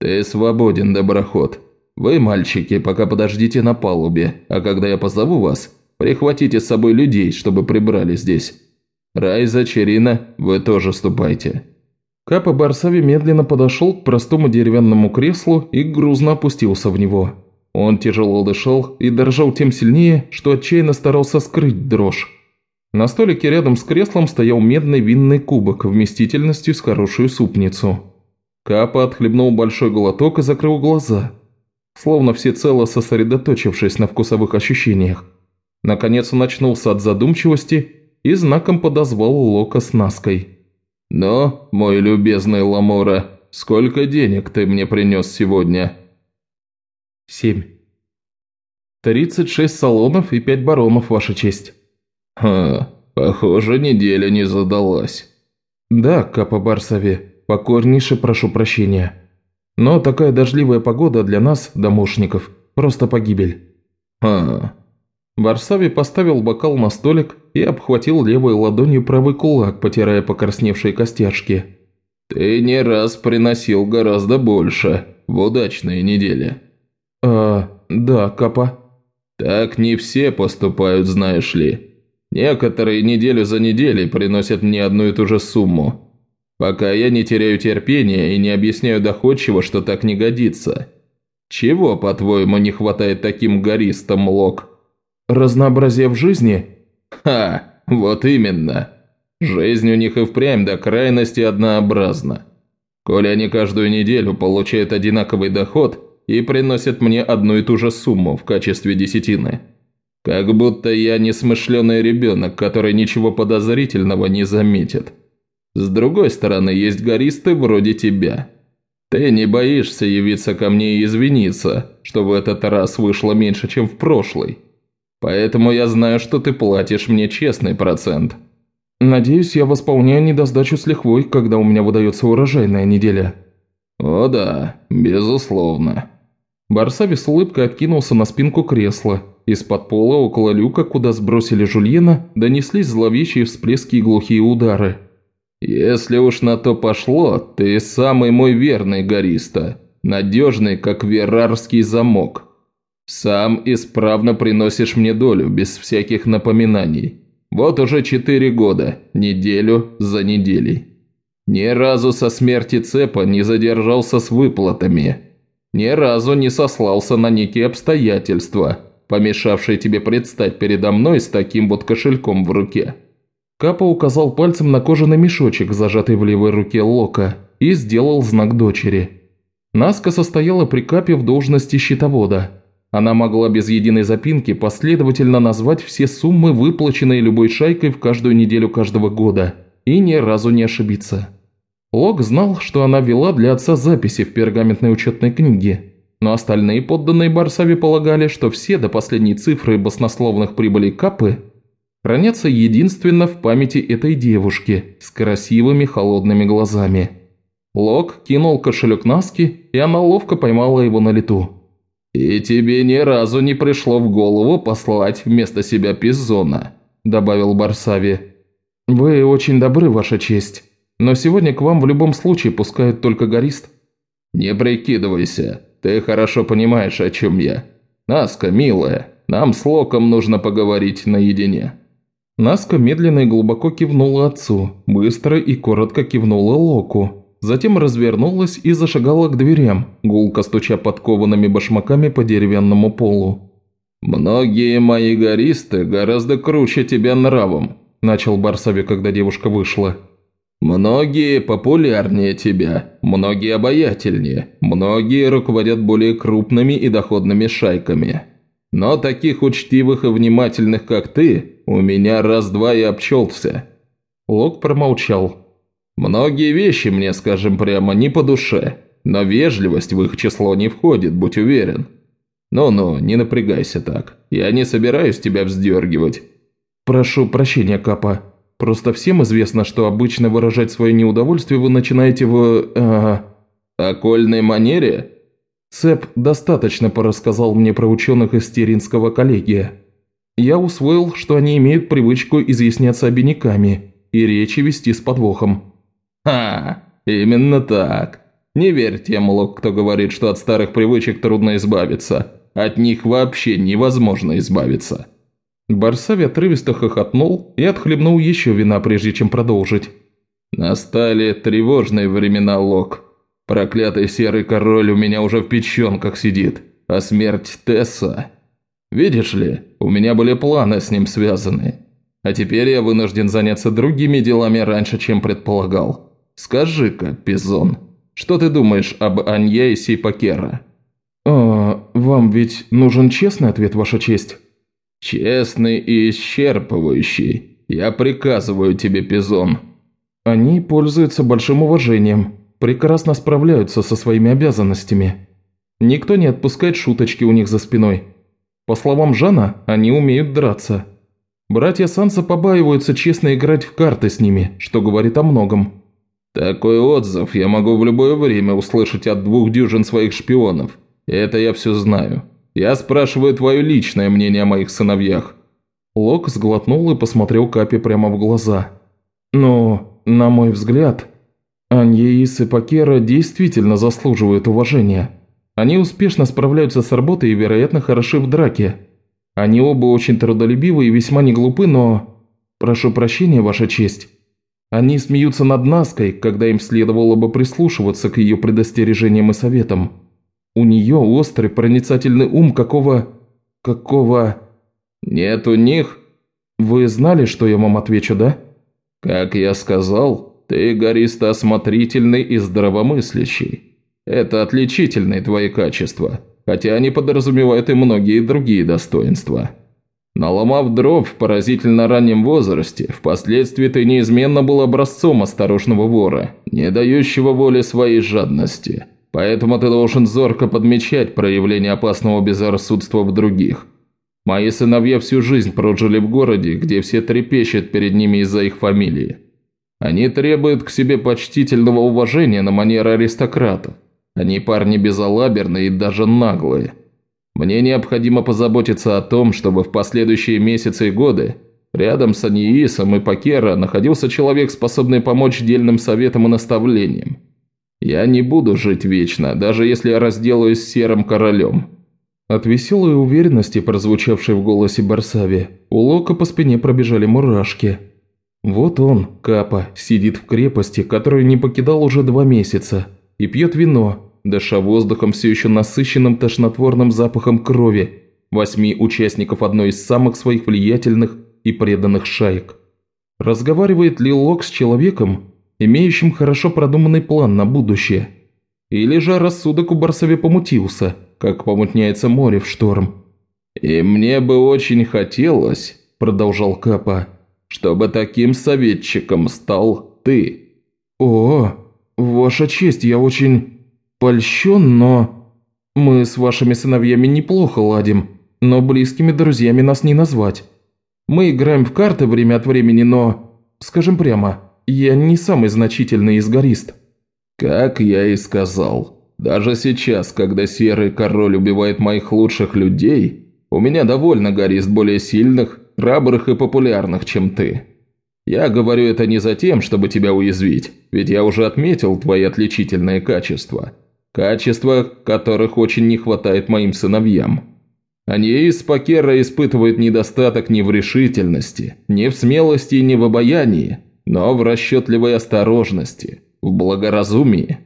Speaker 1: «Ты свободен, доброход. Вы, мальчики, пока подождите на палубе, а когда я позову вас, Прихватите с собой людей, чтобы прибрали здесь. Райза, Черина, вы тоже ступайте».
Speaker 2: Капа Барсави медленно подошел к простому деревянному креслу и грузно опустился в него. Он тяжело дышал и дрожал тем сильнее, что отчаянно старался скрыть дрожь. На столике рядом с креслом стоял медный винный кубок вместительностью с хорошую супницу. Капа отхлебнул большой глоток и закрыл глаза, словно всецело сосредоточившись на вкусовых ощущениях. Наконец он очнулся от задумчивости и знаком подозвал Лока с Наской.
Speaker 1: «Но, мой любезный Ламора, сколько денег ты мне принес сегодня?»
Speaker 2: «Семь». «Тридцать шесть салонов и пять баронов, Ваша честь».
Speaker 1: «Ха, похоже, неделя не задалась».
Speaker 2: «Да, Капа Барсави, покорнейше прошу прощения. Но такая дождливая погода для нас, домушников, просто погибель».
Speaker 1: «Ха,
Speaker 2: Варсави поставил бокал на столик и обхватил левой ладонью правый кулак, потирая покрасневшие костяшки.
Speaker 1: «Ты не раз приносил гораздо больше в удачные недели».
Speaker 2: «А, да, Капа».
Speaker 1: «Так не все поступают, знаешь ли. Некоторые неделю за неделей приносят мне одну и ту же сумму. Пока я не теряю терпения и не объясняю доходчиво, что так не годится. Чего, по-твоему, не хватает таким гористам, Лок?»
Speaker 2: Разнообразие в жизни?
Speaker 1: Ха, вот именно. Жизнь у них и впрямь до крайности однообразна. Коли они каждую неделю получают одинаковый доход и приносят мне одну и ту же сумму в качестве десятины. Как будто я несмышленый ребенок, который ничего подозрительного не заметит. С другой стороны, есть гористы вроде тебя. Ты не боишься явиться ко мне и извиниться, что в этот раз вышло меньше, чем в прошлый. Поэтому я знаю, что ты платишь мне честный процент».
Speaker 2: «Надеюсь, я восполняю недосдачу с лихвой, когда у меня выдается урожайная неделя».
Speaker 1: «О да, безусловно».
Speaker 2: Барсави с улыбкой откинулся на спинку кресла. Из-под пола около люка, куда сбросили Жульена, донеслись зловещие всплески и глухие удары.
Speaker 1: «Если уж на то пошло, ты самый мой верный гориста, надежный, как верарский замок. Сам исправно приносишь мне долю, без всяких напоминаний. Вот уже четыре года, неделю за неделей. Ни разу со смерти Цепа не задержался с выплатами. Ни разу не сослался на некие обстоятельства, помешавшие тебе предстать передо мной с таким вот кошельком в руке».
Speaker 2: Капа указал пальцем на кожаный мешочек, зажатый в левой руке Лока, и сделал знак дочери. Наска состояла при Капе в должности счетовода – она могла без единой запинки последовательно назвать все суммы, выплаченные любой шайкой в каждую неделю каждого года, и ни разу не ошибиться. Лок знал, что она вела для отца записи в пергаментной учетной книге, но остальные подданные Барсави полагали, что все до последней цифры баснословных прибылей Капы хранятся единственно в памяти этой девушки с красивыми холодными глазами. Лок кинул кошелек Наски, и она ловко поймала его на лету.
Speaker 1: «И тебе ни разу не пришло в голову послать вместо себя Пизона», – добавил Барсави.
Speaker 2: «Вы очень добры, Ваша честь, но сегодня к вам в любом случае пускают только горист».
Speaker 1: «Не прикидывайся, ты хорошо понимаешь, о чем я. Наска, милая, нам с Локом нужно поговорить наедине».
Speaker 2: Наска медленно и глубоко кивнула отцу, быстро и коротко кивнула Локу, Затем развернулась и зашагала к дверям, гулко стуча подкованными башмаками по деревянному полу. «Многие мои гористы гораздо круче тебя нравом», – начал Барсави, когда девушка вышла. «Многие популярнее тебя, многие обаятельнее, многие руководят более крупными и доходными шайками. Но таких учтивых и внимательных, как ты, у меня раз-два и обчелся».
Speaker 1: Лок промолчал.
Speaker 2: «Многие вещи мне, скажем прямо, не по душе, но вежливость в их число не входит, будь уверен. Ну-ну, не напрягайся так, я не собираюсь тебя вздергивать».
Speaker 1: «Прошу прощения, Капа. Просто всем известно, что обычно выражать свое неудовольствие вы начинаете в... Э,
Speaker 2: окольной манере?»
Speaker 1: Цеп достаточно порассказал мне про ученых из Теринского коллегия. Я усвоил, что они имеют привычку изъясняться обиняками и речи вести с подвохом.
Speaker 2: «Ха, именно так. Не верь тем, Лок, кто говорит, что от старых привычек трудно избавиться. От них вообще невозможно избавиться».
Speaker 1: Барсави отрывисто хохотнул и отхлебнул еще вина, прежде чем продолжить.
Speaker 2: «Настали тревожные времена, Лок. Проклятый серый король у меня уже в печенках сидит, а смерть Тесса... Видишь ли, у меня были планы с ним связаны. А теперь я вынужден заняться другими делами раньше, чем предполагал. Скажи-ка, Пизон, что ты думаешь об Анье и Сейпакера?»
Speaker 1: «А, вам ведь нужен честный ответ, Ваша честь?»
Speaker 2: «Честный и исчерпывающий. Я приказываю тебе, Пизон».
Speaker 1: «Они пользуются большим уважением, прекрасно справляются со своими обязанностями. Никто не отпускает шуточки у них за спиной. По словам Жана, они умеют драться». Братья Санса побаиваются честно играть в карты с ними, что говорит о многом.
Speaker 2: Такой отзыв я могу в любое время услышать от двух дюжин своих шпионов. Это я все знаю. Я спрашиваю твое личное мнение о моих сыновьях».
Speaker 1: Лок сглотнул и посмотрел Капе прямо в глаза. «Но, на мой взгляд, Аньеис и Пакера действительно заслуживают уважения. Они успешно справляются с работой и, вероятно, хороши в драке. Они оба очень трудолюбивы и весьма не глупы, но... Прошу прощения, Ваша честь. Они смеются над Наской, когда им следовало бы прислушиваться к ее предостережениям и советам. У нее острый проницательный ум какого... какого...
Speaker 2: Нет у них...
Speaker 1: Вы знали, что я вам отвечу, да?
Speaker 2: Как я сказал, ты гористо осмотрительный и здравомыслящий. Это отличительные твои качества хотя они подразумевают и многие другие достоинства. Наломав дров в поразительно раннем возрасте, впоследствии ты неизменно был образцом осторожного вора, не дающего воли своей жадности. Поэтому ты должен зорко подмечать проявление опасного безрассудства в других. Мои сыновья всю жизнь прожили в городе, где все трепещут перед ними из-за их фамилии. Они требуют к себе почтительного уважения на манер аристократов, они парни безалаберные и даже наглые. Мне необходимо позаботиться о том, чтобы в последующие месяцы и годы рядом с Аниисом и Пакера находился человек, способный помочь дельным советам и наставлениям. Я не буду жить вечно, даже если я разделаюсь с Серым Королем».
Speaker 1: От веселой уверенности, прозвучавшей в голосе Барсави, у Лока по спине пробежали мурашки. Вот он, Капа, сидит в крепости, которую не покидал уже два месяца, и пьет вино, дыша воздухом все еще насыщенным тошнотворным запахом крови восьми участников одной из самых своих влиятельных и преданных шаек. Разговаривает ли Лок с человеком, имеющим хорошо продуманный план на будущее? Или же рассудок у Барсове помутился, как помутняется море в шторм?
Speaker 2: «И мне бы очень хотелось», – продолжал Капа, – «чтобы таким советчиком стал ты».
Speaker 1: «О, ваша честь, я очень...» польщен, но... Мы с вашими сыновьями неплохо ладим, но близкими друзьями нас не назвать. Мы играем в карты время от времени, но... Скажем прямо, я не самый значительный из горист».
Speaker 2: «Как я и сказал, даже сейчас, когда Серый Король убивает моих лучших людей, у меня довольно горист более сильных, храбрых и популярных, чем ты. Я говорю это не за тем, чтобы тебя уязвить, ведь я уже отметил твои отличительные качества» качества которых очень не хватает моим сыновьям. Они из Пакера испытывают недостаток не в решительности, не в смелости и не в обаянии, но в расчетливой осторожности, в благоразумии.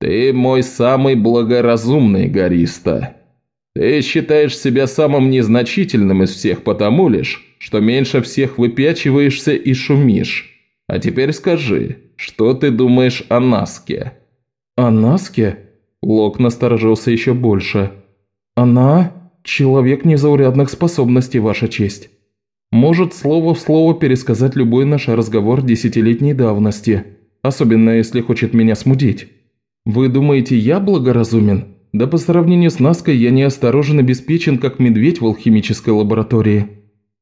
Speaker 2: Ты мой самый благоразумный гориста. Ты считаешь себя самым незначительным из всех потому лишь, что меньше всех выпячиваешься и шумишь. А теперь скажи, что ты думаешь о Наске?»
Speaker 3: «О Наске?» Лок насторожился еще больше. «Она – человек незаурядных способностей, Ваша честь. Может слово в слово пересказать любой наш разговор десятилетней давности, особенно если хочет меня смутить. Вы думаете, я благоразумен?» Да по сравнению с Наской я неосторожен обеспечен, как медведь в алхимической лаборатории».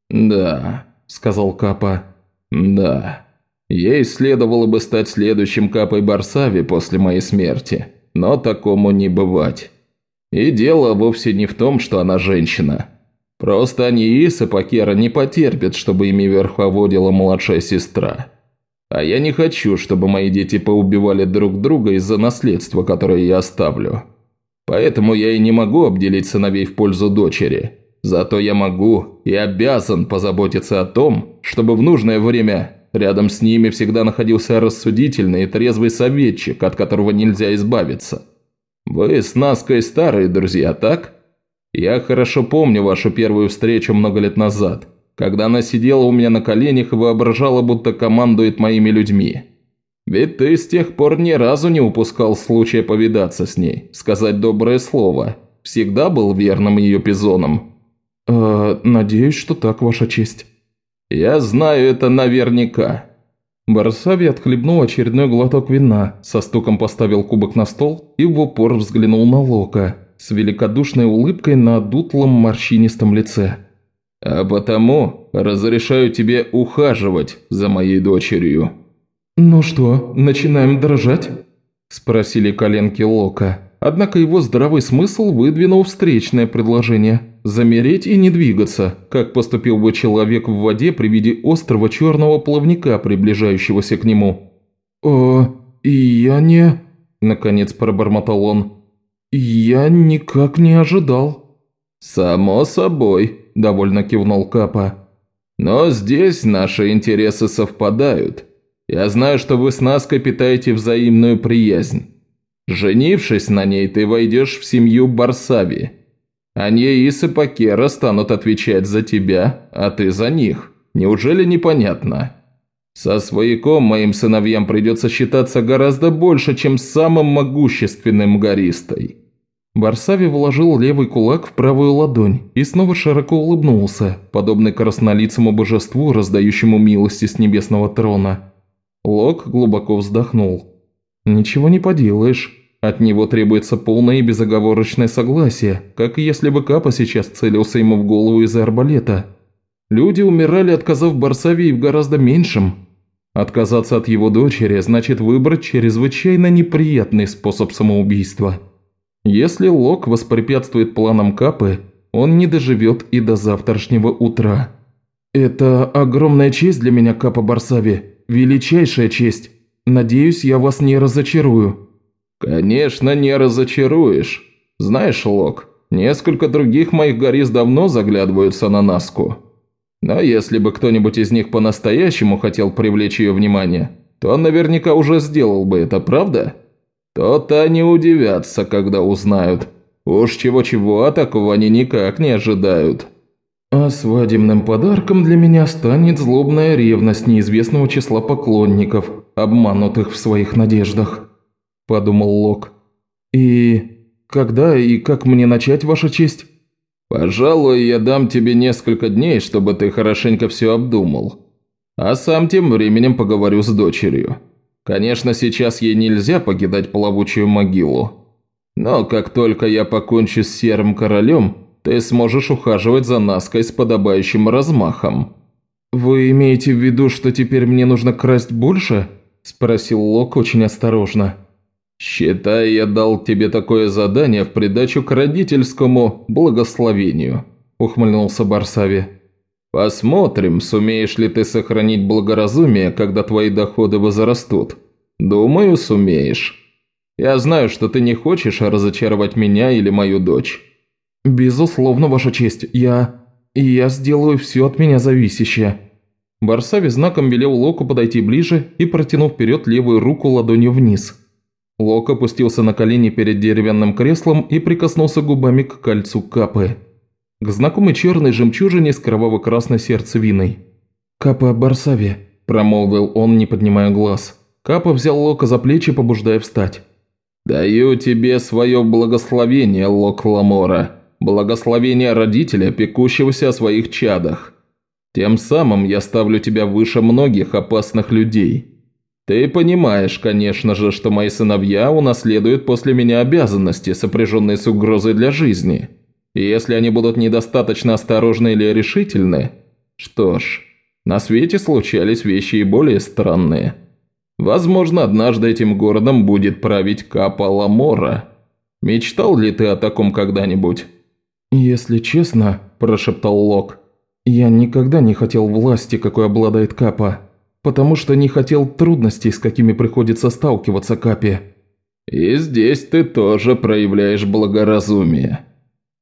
Speaker 2: «Да», – сказал Капа. «Да. Ей следовало бы стать следующим Капой Барсави после моей смерти, но такому не бывать. И дело вовсе не в том, что она женщина. Просто Аниис и Пакера не потерпят, чтобы ими верховодила младшая сестра. А я не хочу, чтобы мои дети поубивали друг друга из-за наследства, которое я оставлю». Поэтому я и не могу обделить сыновей в пользу дочери. Зато я могу и обязан позаботиться о том, чтобы в нужное время рядом с ними всегда находился рассудительный и трезвый советчик, от которого нельзя избавиться. Вы с Наской старые друзья, так? Я хорошо помню вашу первую встречу много лет назад, когда она сидела у меня на коленях и воображала, будто командует моими людьми. Ведь ты с тех пор ни разу не упускал случая повидаться с ней, сказать доброе слово. Всегда был верным ее пизоном».
Speaker 3: «Э, «Надеюсь, что так, Ваша честь».
Speaker 2: «Я знаю это наверняка».
Speaker 3: Барсави отхлебнул очередной глоток вина, со стуком поставил кубок на стол и в упор взглянул на Лока с великодушной улыбкой на дутлом морщинистом лице.
Speaker 2: «А потому разрешаю тебе ухаживать за моей дочерью».
Speaker 3: «Ну что, начинаем дрожать?» – спросили коленки Лока. Однако его здравый смысл выдвинул встречное предложение – замереть и не двигаться, как поступил бы человек в воде при виде острого черного плавника, приближающегося к нему. «О, и я не...» – наконец пробормотал он. «Я никак не ожидал».
Speaker 2: «Само собой», – довольно кивнул Капа. «Но здесь наши интересы совпадают». Я знаю, что вы с Наской питаете взаимную приязнь. Женившись на ней, ты войдешь в семью Барсави. Аньеис и Пакера станут отвечать за тебя, а ты за них. Неужели непонятно? Со свояком моим сыновьям придется считаться гораздо больше, чем с самым могущественным гористой».
Speaker 3: Барсави вложил левый кулак в правую ладонь и снова широко улыбнулся, подобный краснолицому божеству, раздающему милости с небесного трона. Лок глубоко вздохнул. «Ничего не поделаешь. От него требуется полное и безоговорочное согласие, как если бы Капа сейчас целился ему в голову из арбалета. Люди умирали, отказав Барсавии в гораздо меньшем. Отказаться от его дочери значит выбрать чрезвычайно неприятный способ самоубийства. Если Лок воспрепятствует планам Капы, он не доживет и до завтрашнего утра. «Это огромная честь для меня, Капа Барсави», величайшая честь. Надеюсь, я вас не разочарую».
Speaker 2: «Конечно, не разочаруешь. Знаешь, Лок, несколько других моих гориз давно заглядываются на Наску. Но если бы кто-нибудь из них по-настоящему хотел привлечь ее внимание, то он наверняка уже сделал бы это, правда? То-то они удивятся, когда узнают. Уж чего-чего, а такого они никак не ожидают».
Speaker 3: А свадебным подарком для меня станет злобная ревность неизвестного числа поклонников, обманутых в своих надеждах», – подумал Лок. «И когда и как мне начать, Ваша честь?»
Speaker 2: «Пожалуй, я дам тебе несколько дней, чтобы ты хорошенько все обдумал. А сам тем временем поговорю с дочерью. Конечно, сейчас ей нельзя покидать плавучую могилу. Но как только я покончу с Серым Королем, ты сможешь ухаживать за Наской с подобающим размахом».
Speaker 3: «Вы имеете в виду, что теперь мне нужно красть больше?» – спросил Лок очень осторожно.
Speaker 2: «Считай, я дал тебе такое задание в придачу к родительскому благословению», – ухмыльнулся Барсави. «Посмотрим, сумеешь ли ты сохранить благоразумие, когда твои доходы возрастут. Думаю, сумеешь. Я знаю, что ты не хочешь разочаровать меня или мою дочь.
Speaker 3: «Безусловно, Ваша честь, я... я сделаю все от меня зависящее». Барсави знаком велел Локу подойти ближе и протянув вперед левую руку ладонью вниз.
Speaker 1: Лок опустился на колени перед деревянным креслом и прикоснулся губами к кольцу капы. К знакомой черной жемчужине с кроваво-красной сердцевиной.
Speaker 3: «Капа Барсави», – промолвил он, не поднимая глаз.
Speaker 1: Капа взял Лока за плечи, побуждая встать. «Даю тебе свое благословение, Лок Ламора, благословение родителя, пекущегося о своих чадах. Тем самым я ставлю тебя выше многих опасных людей». Ты понимаешь, конечно же, что мои сыновья унаследуют после меня обязанности, сопряженные с угрозой для жизни. И если они будут недостаточно осторожны или решительны, что ж, на свете случались вещи и более странные. Возможно, однажды этим городом будет править Капа Ламора. Мечтал ли ты о таком когда-нибудь?
Speaker 3: «Если честно», – прошептал Лок, – «я никогда не хотел власти, какой обладает Капа» потому что не хотел трудностей, с какими приходится сталкиваться Капе.
Speaker 1: «И здесь ты тоже проявляешь благоразумие».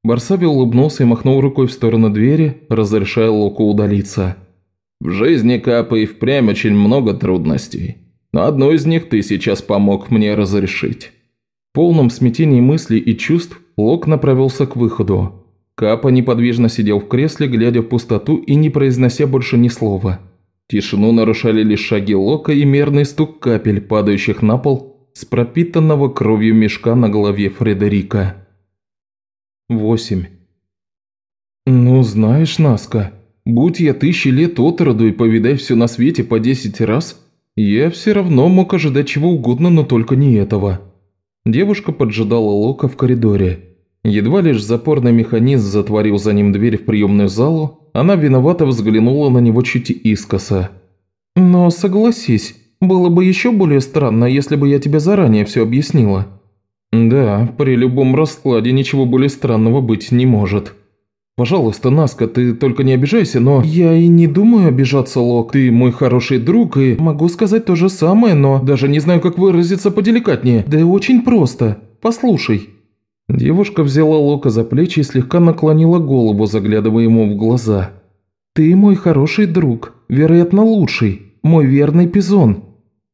Speaker 3: Барсаби улыбнулся и махнул рукой в сторону двери, разрешая Локу удалиться.
Speaker 1: «В жизни Капы и впрямь очень много трудностей, но одну из них ты сейчас помог мне разрешить».
Speaker 3: В полном смятении мыслей и чувств Лок направился к выходу. Капа неподвижно сидел в кресле, глядя в пустоту и не произнося больше ни слова. Тишину нарушали лишь шаги Лока и мерный стук капель, падающих на пол с пропитанного кровью мешка на голове Фредерика. 8. «Ну, знаешь, Наска, будь я тысячи лет от роду и повидай все на свете по десять раз, я все равно мог ожидать чего угодно, но только не этого». Девушка поджидала Лока в коридоре. Едва лишь запорный механизм затворил за ним дверь в приемную залу, она виновато взглянула на него чуть искоса. «Но согласись, было бы еще более странно, если бы я тебе заранее все объяснила». «Да, при любом раскладе ничего более странного быть не может». «Пожалуйста, Наска, ты только не обижайся, но...» «Я и не думаю обижаться, Лок. Ты мой хороший друг, и могу сказать то же самое, но даже не знаю, как выразиться поделикатнее. Да и очень просто. Послушай». Девушка взяла Лока за плечи и слегка наклонила голову, заглядывая ему в глаза. «Ты мой хороший друг, вероятно, лучший, мой верный пизон.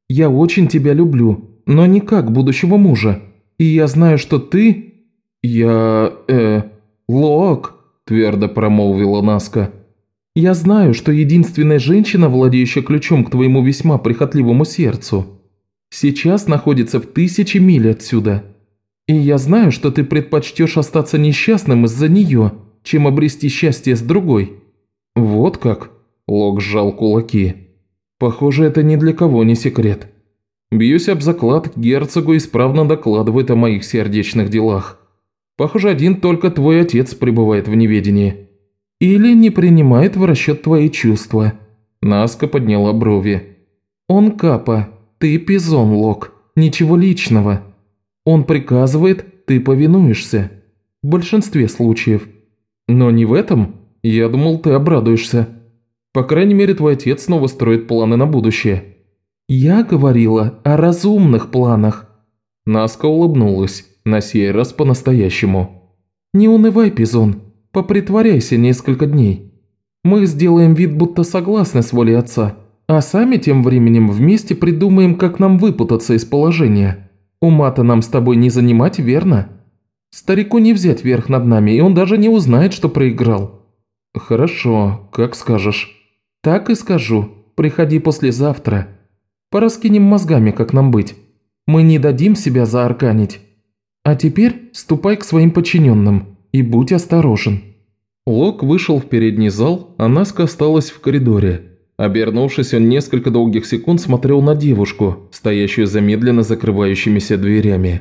Speaker 3: Я очень тебя люблю, но не как будущего мужа. И я знаю, что ты...» «Я... э... Лок», – твердо промолвила Наска. «Я знаю, что единственная женщина, владеющая ключом к твоему весьма прихотливому сердцу, сейчас находится в тысячи миль отсюда». И я знаю, что ты предпочтешь остаться несчастным из-за нее, чем обрести счастье с другой». «Вот как?» – Лок сжал кулаки. «Похоже, это ни для кого не секрет. Бьюсь об заклад, герцогу исправно докладывают о моих сердечных делах. Похоже, один только твой отец пребывает в неведении. Или не принимает в расчет твои чувства». Наска подняла брови. «Он Капа, ты Пизон, Лок, ничего личного». Он приказывает, ты повинуешься. В большинстве случаев. Но не в этом. Я думал, ты обрадуешься. По крайней мере, твой отец снова строит планы на будущее. Я говорила о разумных планах. Наска улыбнулась, на сей раз по-настоящему. Не унывай, Пизон, попритворяйся несколько дней. Мы сделаем вид, будто согласны с волей отца, а сами тем временем вместе придумаем, как нам выпутаться из положения. Ума-то нам с тобой не занимать, верно? Старику не взять верх над нами, и он даже не узнает, что проиграл». «Хорошо, как скажешь». «Так и скажу. Приходи послезавтра. Пораскинем мозгами, как нам быть. Мы не дадим себя заарканить. А теперь ступай к своим подчиненным и будь осторожен». Лок вышел в передний зал, а Наска осталась в коридоре. Обернувшись, он несколько долгих секунд смотрел на девушку, стоящую за медленно закрывающимися дверями.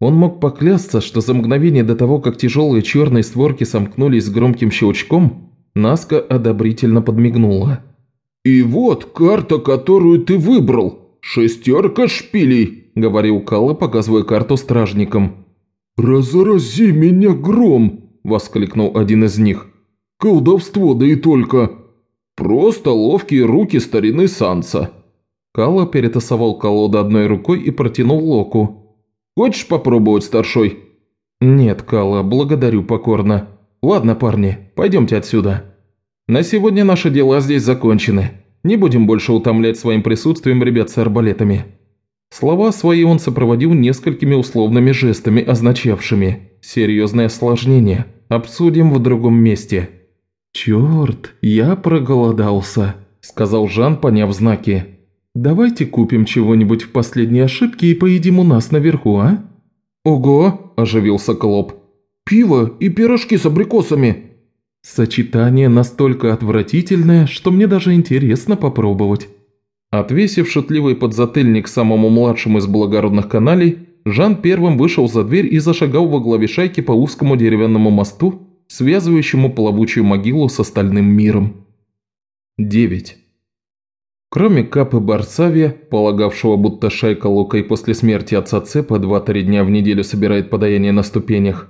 Speaker 3: Он мог поклясться, что за мгновение до того, как тяжелые черные створки сомкнулись с громким щелчком, Наска одобрительно подмигнула.
Speaker 1: «И вот карта, которую ты выбрал. Шестерка шпилей», – говорил Калла, показывая карту стражникам. «Разорази меня гром!» – воскликнул один из них. «Колдовство, да и только!» Просто ловкие руки старины Санса». Калла перетасовал колоду одной рукой и протянул Локу. «Хочешь попробовать, старшой?» «Нет, Калла, благодарю покорно. Ладно, парни, пойдемте отсюда. На сегодня наши дела здесь закончены. Не будем больше утомлять своим присутствием ребят с арбалетами». Слова свои он сопроводил несколькими условными жестами, означавшими «серьезное осложнение, обсудим в другом месте». «Черт, я проголодался», – сказал Жан, поняв знаки. «Давайте купим чего-нибудь в последней ошибке и поедим у нас наверху, а?»
Speaker 3: «Ого!» – оживился Клоп. «Пиво и пирожки с абрикосами!»
Speaker 1: «Сочетание настолько отвратительное, что мне даже интересно попробовать». Отвесив шутливый подзатыльник самому младшему из благородных каналей, Жан первым вышел за дверь и зашагал во главе шайки по узкому деревянному мосту, связывающему плавучую могилу с остальным миром. 9. Кроме Капы Барсавия, полагавшего, будто шайка Лукой после смерти отца Цепа 2-3 дня в неделю собирает подаяние на ступенях,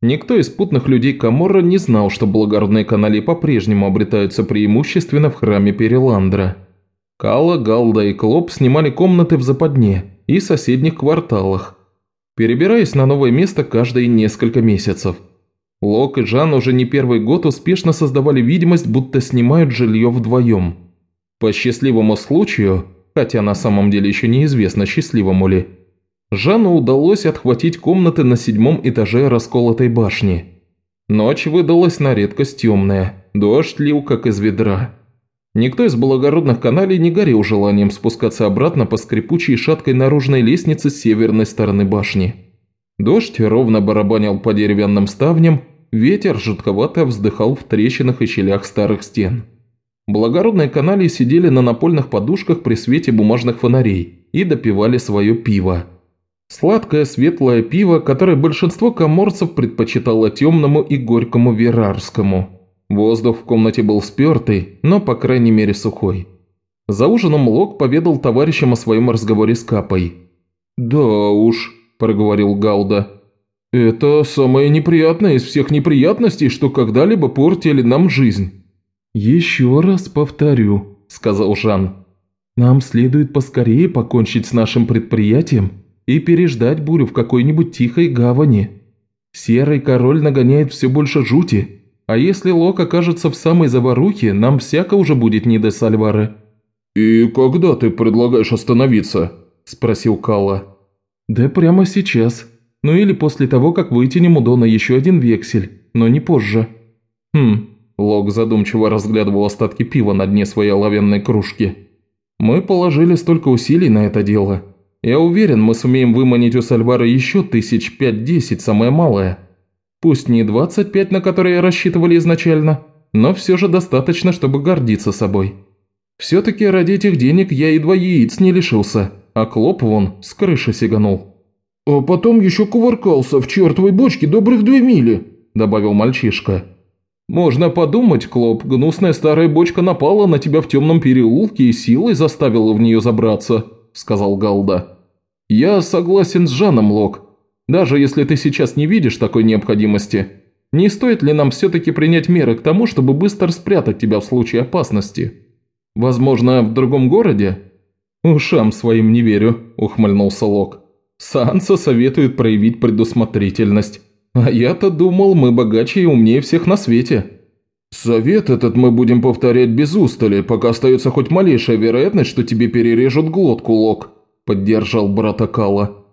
Speaker 1: никто из путных людей Каморра не знал, что благородные канали по-прежнему обретаются преимущественно в храме Переландра. Кала, Галда и Клоп снимали комнаты в западне и соседних кварталах, перебираясь на новое место каждые несколько месяцев. Лок и Жан уже не первый год успешно создавали видимость, будто снимают жилье вдвоем – по счастливому случаю, хотя на самом деле еще неизвестно, счастливому ли, Жанну удалось отхватить комнаты на седьмом этаже расколотой башни. Ночь выдалась на редкость темная, дождь лил как из ведра. Никто из благородных каналей не горел желанием спускаться обратно по скрипучей шаткой наружной лестнице с северной стороны башни. Дождь ровно барабанил по деревянным ставням, ветер жутковато вздыхал в трещинах и щелях старых стен. Благородные каналии сидели на напольных подушках при свете бумажных фонарей и допивали свое пиво. Сладкое светлое пиво, которое большинство коморцев предпочитало темному и горькому верарскому. Воздух в комнате был спертый, но по крайней мере сухой. За ужином Лок поведал товарищам о своем разговоре с Капой. «Да уж», – проговорил Гауда. «Это самое неприятное из всех неприятностей, что когда-либо портили нам жизнь». «Еще раз повторю», – сказал Жан. «Нам следует поскорее покончить с нашим предприятием и переждать бурю в какой-нибудь тихой гавани. Серый король нагоняет все больше жути, а если Лок окажется в самой заварухе, нам всяко уже будет не до Сальвары».
Speaker 2: «И когда ты предлагаешь остановиться?» – спросил Калла.
Speaker 3: «Да прямо сейчас. Ну или после того, как вытянем у Дона еще один вексель, но не позже».
Speaker 1: «Хм, Лок задумчиво разглядывал остатки пива на дне своей оловянной кружки. «Мы положили столько усилий на это дело. Я уверен, мы сумеем выманить у Сальвара еще тысяч пять-десять, самое малое. Пусть не 25, на которые рассчитывали изначально, но все же достаточно, чтобы гордиться собой. Все-таки ради этих денег я едва яиц не лишился, а Клоп вон с крыши сиганул».
Speaker 3: «А потом еще кувыркался в чертовой бочке добрых две мили», – добавил мальчишка.
Speaker 1: «Можно подумать, Клоп, гнусная старая бочка напала на тебя в темном переулке и силой заставила в нее забраться», – сказал Галда. «Я согласен с Жаном, Лок. Даже если ты сейчас не видишь такой необходимости, не стоит ли нам все-таки принять меры к тому, чтобы быстро спрятать тебя в случае опасности? Возможно, в другом городе?» «Ушам своим не верю», – ухмыльнулся Лок. «Санса советует проявить предусмотрительность». А я-то думал, мы богаче и умнее всех на свете.
Speaker 2: Совет этот мы будем повторять без устали, пока остается хоть малейшая вероятность, что тебе перережут глотку, Лок», – поддержал брата Кала.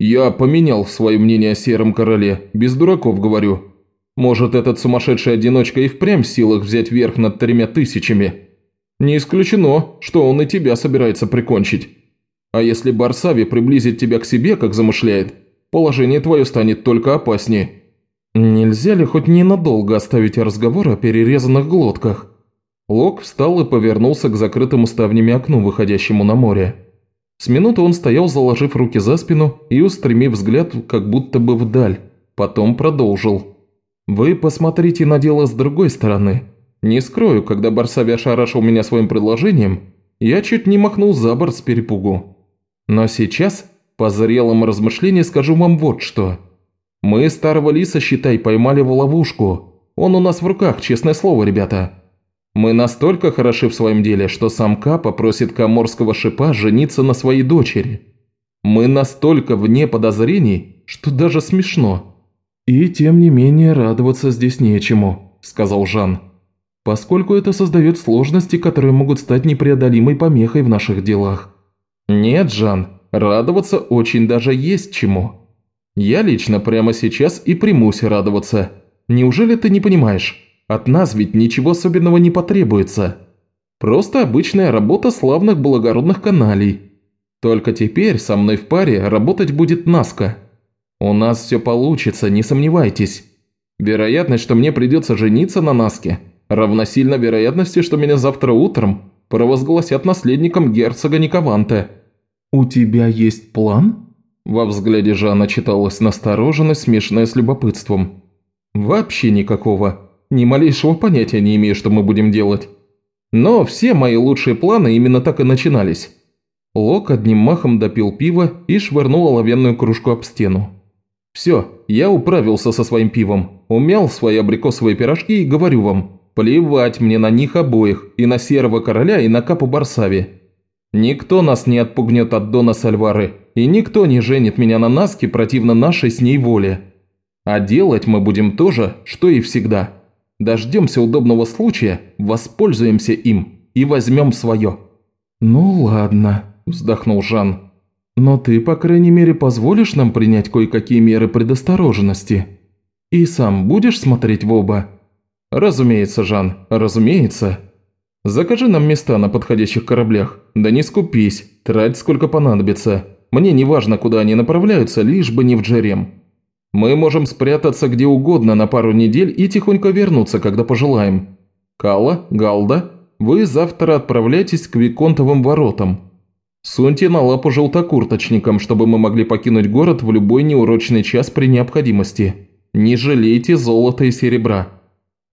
Speaker 2: «Я поменял свое мнение о Сером Короле, без дураков говорю. Может, этот сумасшедший одиночка и впрямь в силах взять верх над тремя тысячами? Не исключено, что он и тебя собирается прикончить. А если Барсави приблизит тебя к себе, как замышляет – положение твое станет только опаснее.
Speaker 1: Нельзя ли хоть ненадолго оставить разговор о перерезанных глотках? Лок встал и повернулся к закрытому ставнями окну, выходящему на море. С минуты он стоял, заложив руки за спину и устремив взгляд как будто бы вдаль, потом продолжил. «Вы посмотрите на дело с другой стороны. Не скрою, когда Барсави ошарашил меня своим предложением, я чуть не махнул за борт с перепугу. Но сейчас по зрелым размышлениям скажу вам вот что. Мы старого лиса, считай, поймали в ловушку. Он у нас в руках, честное слово, ребята. Мы настолько хороши в своем деле, что сам Капа просит Каморского шипа жениться на своей дочери. Мы настолько вне подозрений, что даже смешно. «И тем не менее радоваться здесь нечему», – сказал Жан. «Поскольку это создает сложности, которые могут стать непреодолимой помехой в наших делах». «Нет, Жан, – радоваться очень даже есть чему. Я лично прямо сейчас и примусь радоваться. Неужели ты не понимаешь? От нас ведь ничего особенного не потребуется. Просто обычная работа славных благородных каналей. Только теперь со мной в паре работать будет Наска. У нас все получится, не сомневайтесь. Вероятность, что мне придется жениться на Наске, равносильно вероятности, что меня завтра утром провозгласят наследником герцога Никованте.
Speaker 3: «У тебя есть план?»
Speaker 1: Во взгляде Жана читалась настороженность, смешанная с любопытством. «Вообще никакого. Ни малейшего понятия не имею, что мы будем делать. Но все мои лучшие планы именно так и начинались». Лок одним махом допил пиво и швырнул оловянную кружку об стену. «Все, я управился со своим пивом, умял свои абрикосовые пирожки и говорю вам, плевать мне на них обоих, и на Серого Короля, и на Капу Барсави. Никто нас не отпугнет от Дона Сальвары, и никто не женит меня на Наске противно нашей с ней воле. А делать мы будем то же, что и всегда. Дождемся удобного случая, воспользуемся им и возьмем свое».
Speaker 3: «Ну ладно», – вздохнул Жан. «Но ты, по крайней мере, позволишь нам принять кое-какие меры предосторожности? И сам будешь смотреть в оба?»
Speaker 1: «Разумеется, Жан, разумеется. Закажи нам места на подходящих кораблях. Да не скупись, трать сколько понадобится. Мне не важно, куда они направляются, лишь бы не в Джерем. Мы можем спрятаться где угодно на пару недель и тихонько вернуться, когда пожелаем. Кала, Галда, вы завтра отправляйтесь к Виконтовым воротам. Суньте на лапу желтокурточникам, чтобы мы могли покинуть город в любой неурочный час при необходимости. Не жалейте золота и серебра».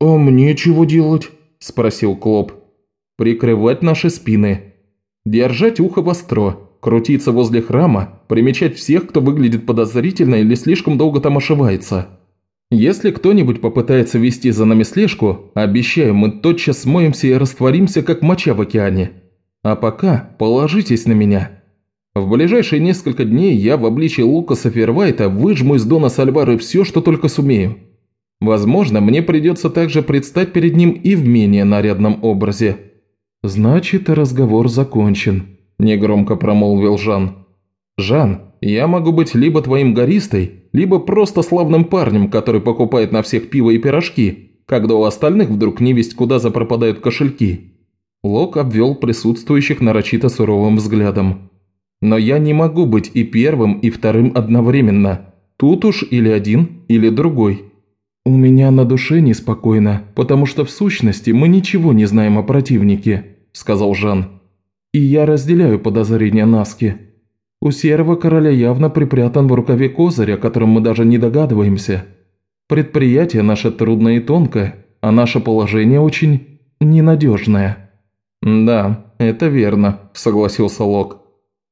Speaker 3: «А мне чего делать?»
Speaker 1: – спросил Клоп прикрывать наши спины, держать ухо востро, крутиться возле храма, примечать всех, кто выглядит подозрительно или слишком долго там ошивается. Если кто-нибудь попытается вести за нами слежку, обещаю, мы тотчас смоемся и растворимся, как моча в океане. А пока положитесь на меня. В ближайшие несколько дней я в обличии Лукаса Фервайта выжму из Дона Сальвары все, что только сумею. Возможно, мне придется также предстать перед ним и в менее нарядном образе.
Speaker 3: «Значит, разговор закончен», – негромко промолвил Жан.
Speaker 1: «Жан, я могу быть либо твоим гористой, либо просто славным парнем, который покупает на всех пиво и пирожки, когда у остальных вдруг не весть куда запропадают кошельки». Лок обвел присутствующих нарочито суровым взглядом. «Но я не могу быть и первым, и вторым одновременно. Тут уж или один, или другой».
Speaker 3: «У меня на душе неспокойно, потому что в сущности мы ничего не знаем о противнике», – сказал Жан. «И я разделяю подозрения Наски. У серого короля явно припрятан в рукаве козырь, о котором мы даже не догадываемся. Предприятие наше трудное и тонкое, а наше положение очень ненадежное».
Speaker 1: «Да, это верно», – согласился Лок.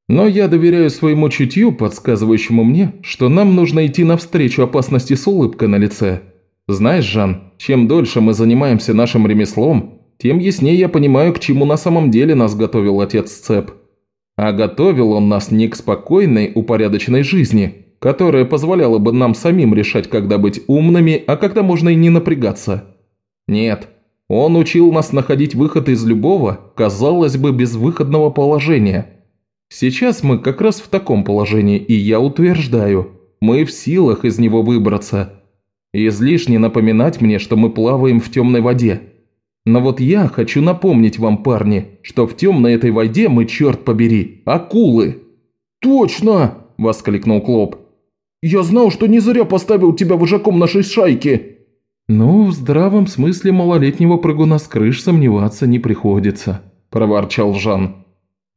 Speaker 1: «Но я доверяю своему чутью, подсказывающему мне, что нам нужно идти навстречу опасности с улыбкой на лице. Знаешь, Жан, чем дольше мы занимаемся нашим ремеслом, тем яснее я понимаю, к чему на самом деле нас готовил отец Цеп. А готовил он нас не к спокойной, упорядоченной жизни, которая позволяла бы нам самим решать, когда быть умными, а когда можно и не напрягаться. Нет, он учил нас находить выход из любого, казалось бы, безвыходного положения. Сейчас мы как раз в таком положении, и я утверждаю, мы в силах из него выбраться. Излишне напоминать мне, что мы плаваем в темной воде. Но вот я хочу напомнить вам, парни, что в темной этой воде мы, черт побери, акулы!»
Speaker 3: «Точно!» – воскликнул Клоп. «Я знал, что не зря поставил тебя вожаком нашей шайки!»
Speaker 1: «Ну, в здравом смысле малолетнего прыгуна с крыш сомневаться не приходится», – проворчал Жан.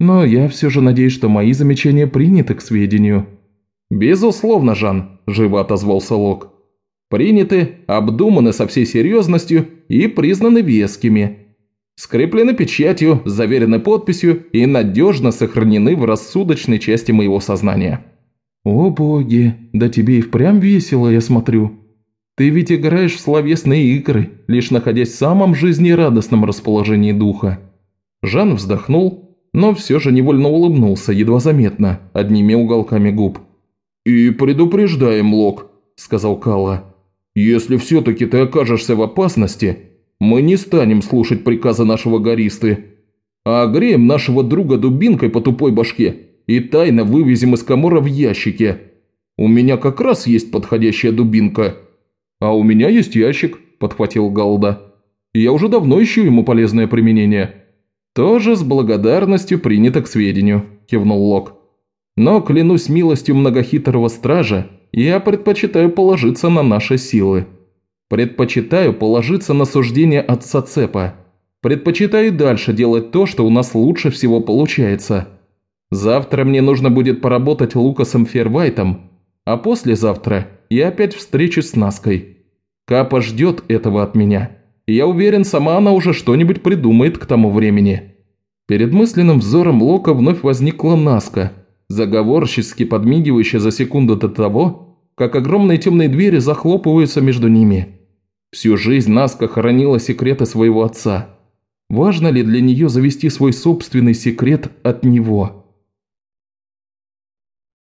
Speaker 1: «Но я все же надеюсь, что мои замечания приняты к сведению». «Безусловно, Жан», – живо отозвался Лок приняты, обдуманы со всей серьезностью и признаны вескими. Скреплены печатью, заверены подписью и надежно сохранены в рассудочной части моего сознания.
Speaker 3: «О боги, да тебе и впрямь весело, я смотрю. Ты ведь играешь в словесные игры, лишь находясь в самом жизнерадостном расположении духа».
Speaker 1: Жан вздохнул, но все же невольно улыбнулся, едва заметно, одними уголками губ.
Speaker 3: «И предупреждаем, Лок», – сказал Калла. «Если все-таки ты окажешься в опасности, мы не станем слушать приказа нашего гористы, а огреем нашего друга дубинкой по тупой башке
Speaker 1: и тайно вывезем из Камора в ящике. У меня как раз есть подходящая дубинка». «А у меня есть ящик», – подхватил Галда. «Я уже давно ищу ему полезное применение». «Тоже с благодарностью принято к сведению», – кивнул Лок. «Но, клянусь милостью многохитрого стража, я предпочитаю положиться на наши силы. Предпочитаю положиться на суждение отца Цепа. Предпочитаю дальше делать то, что у нас лучше всего получается. Завтра мне нужно будет поработать Лукасом Фервайтом, а послезавтра я опять встречусь с Наской. Капа ждет этого от меня. Я уверен, сама она уже что-нибудь придумает к тому времени. Перед мысленным взором Лока вновь возникла Наска, заговорчески подмигивающая за секунду до того, как огромные темные двери захлопываются между ними. Всю жизнь Наска хоронила секреты своего отца. Важно ли для нее завести свой собственный секрет от него?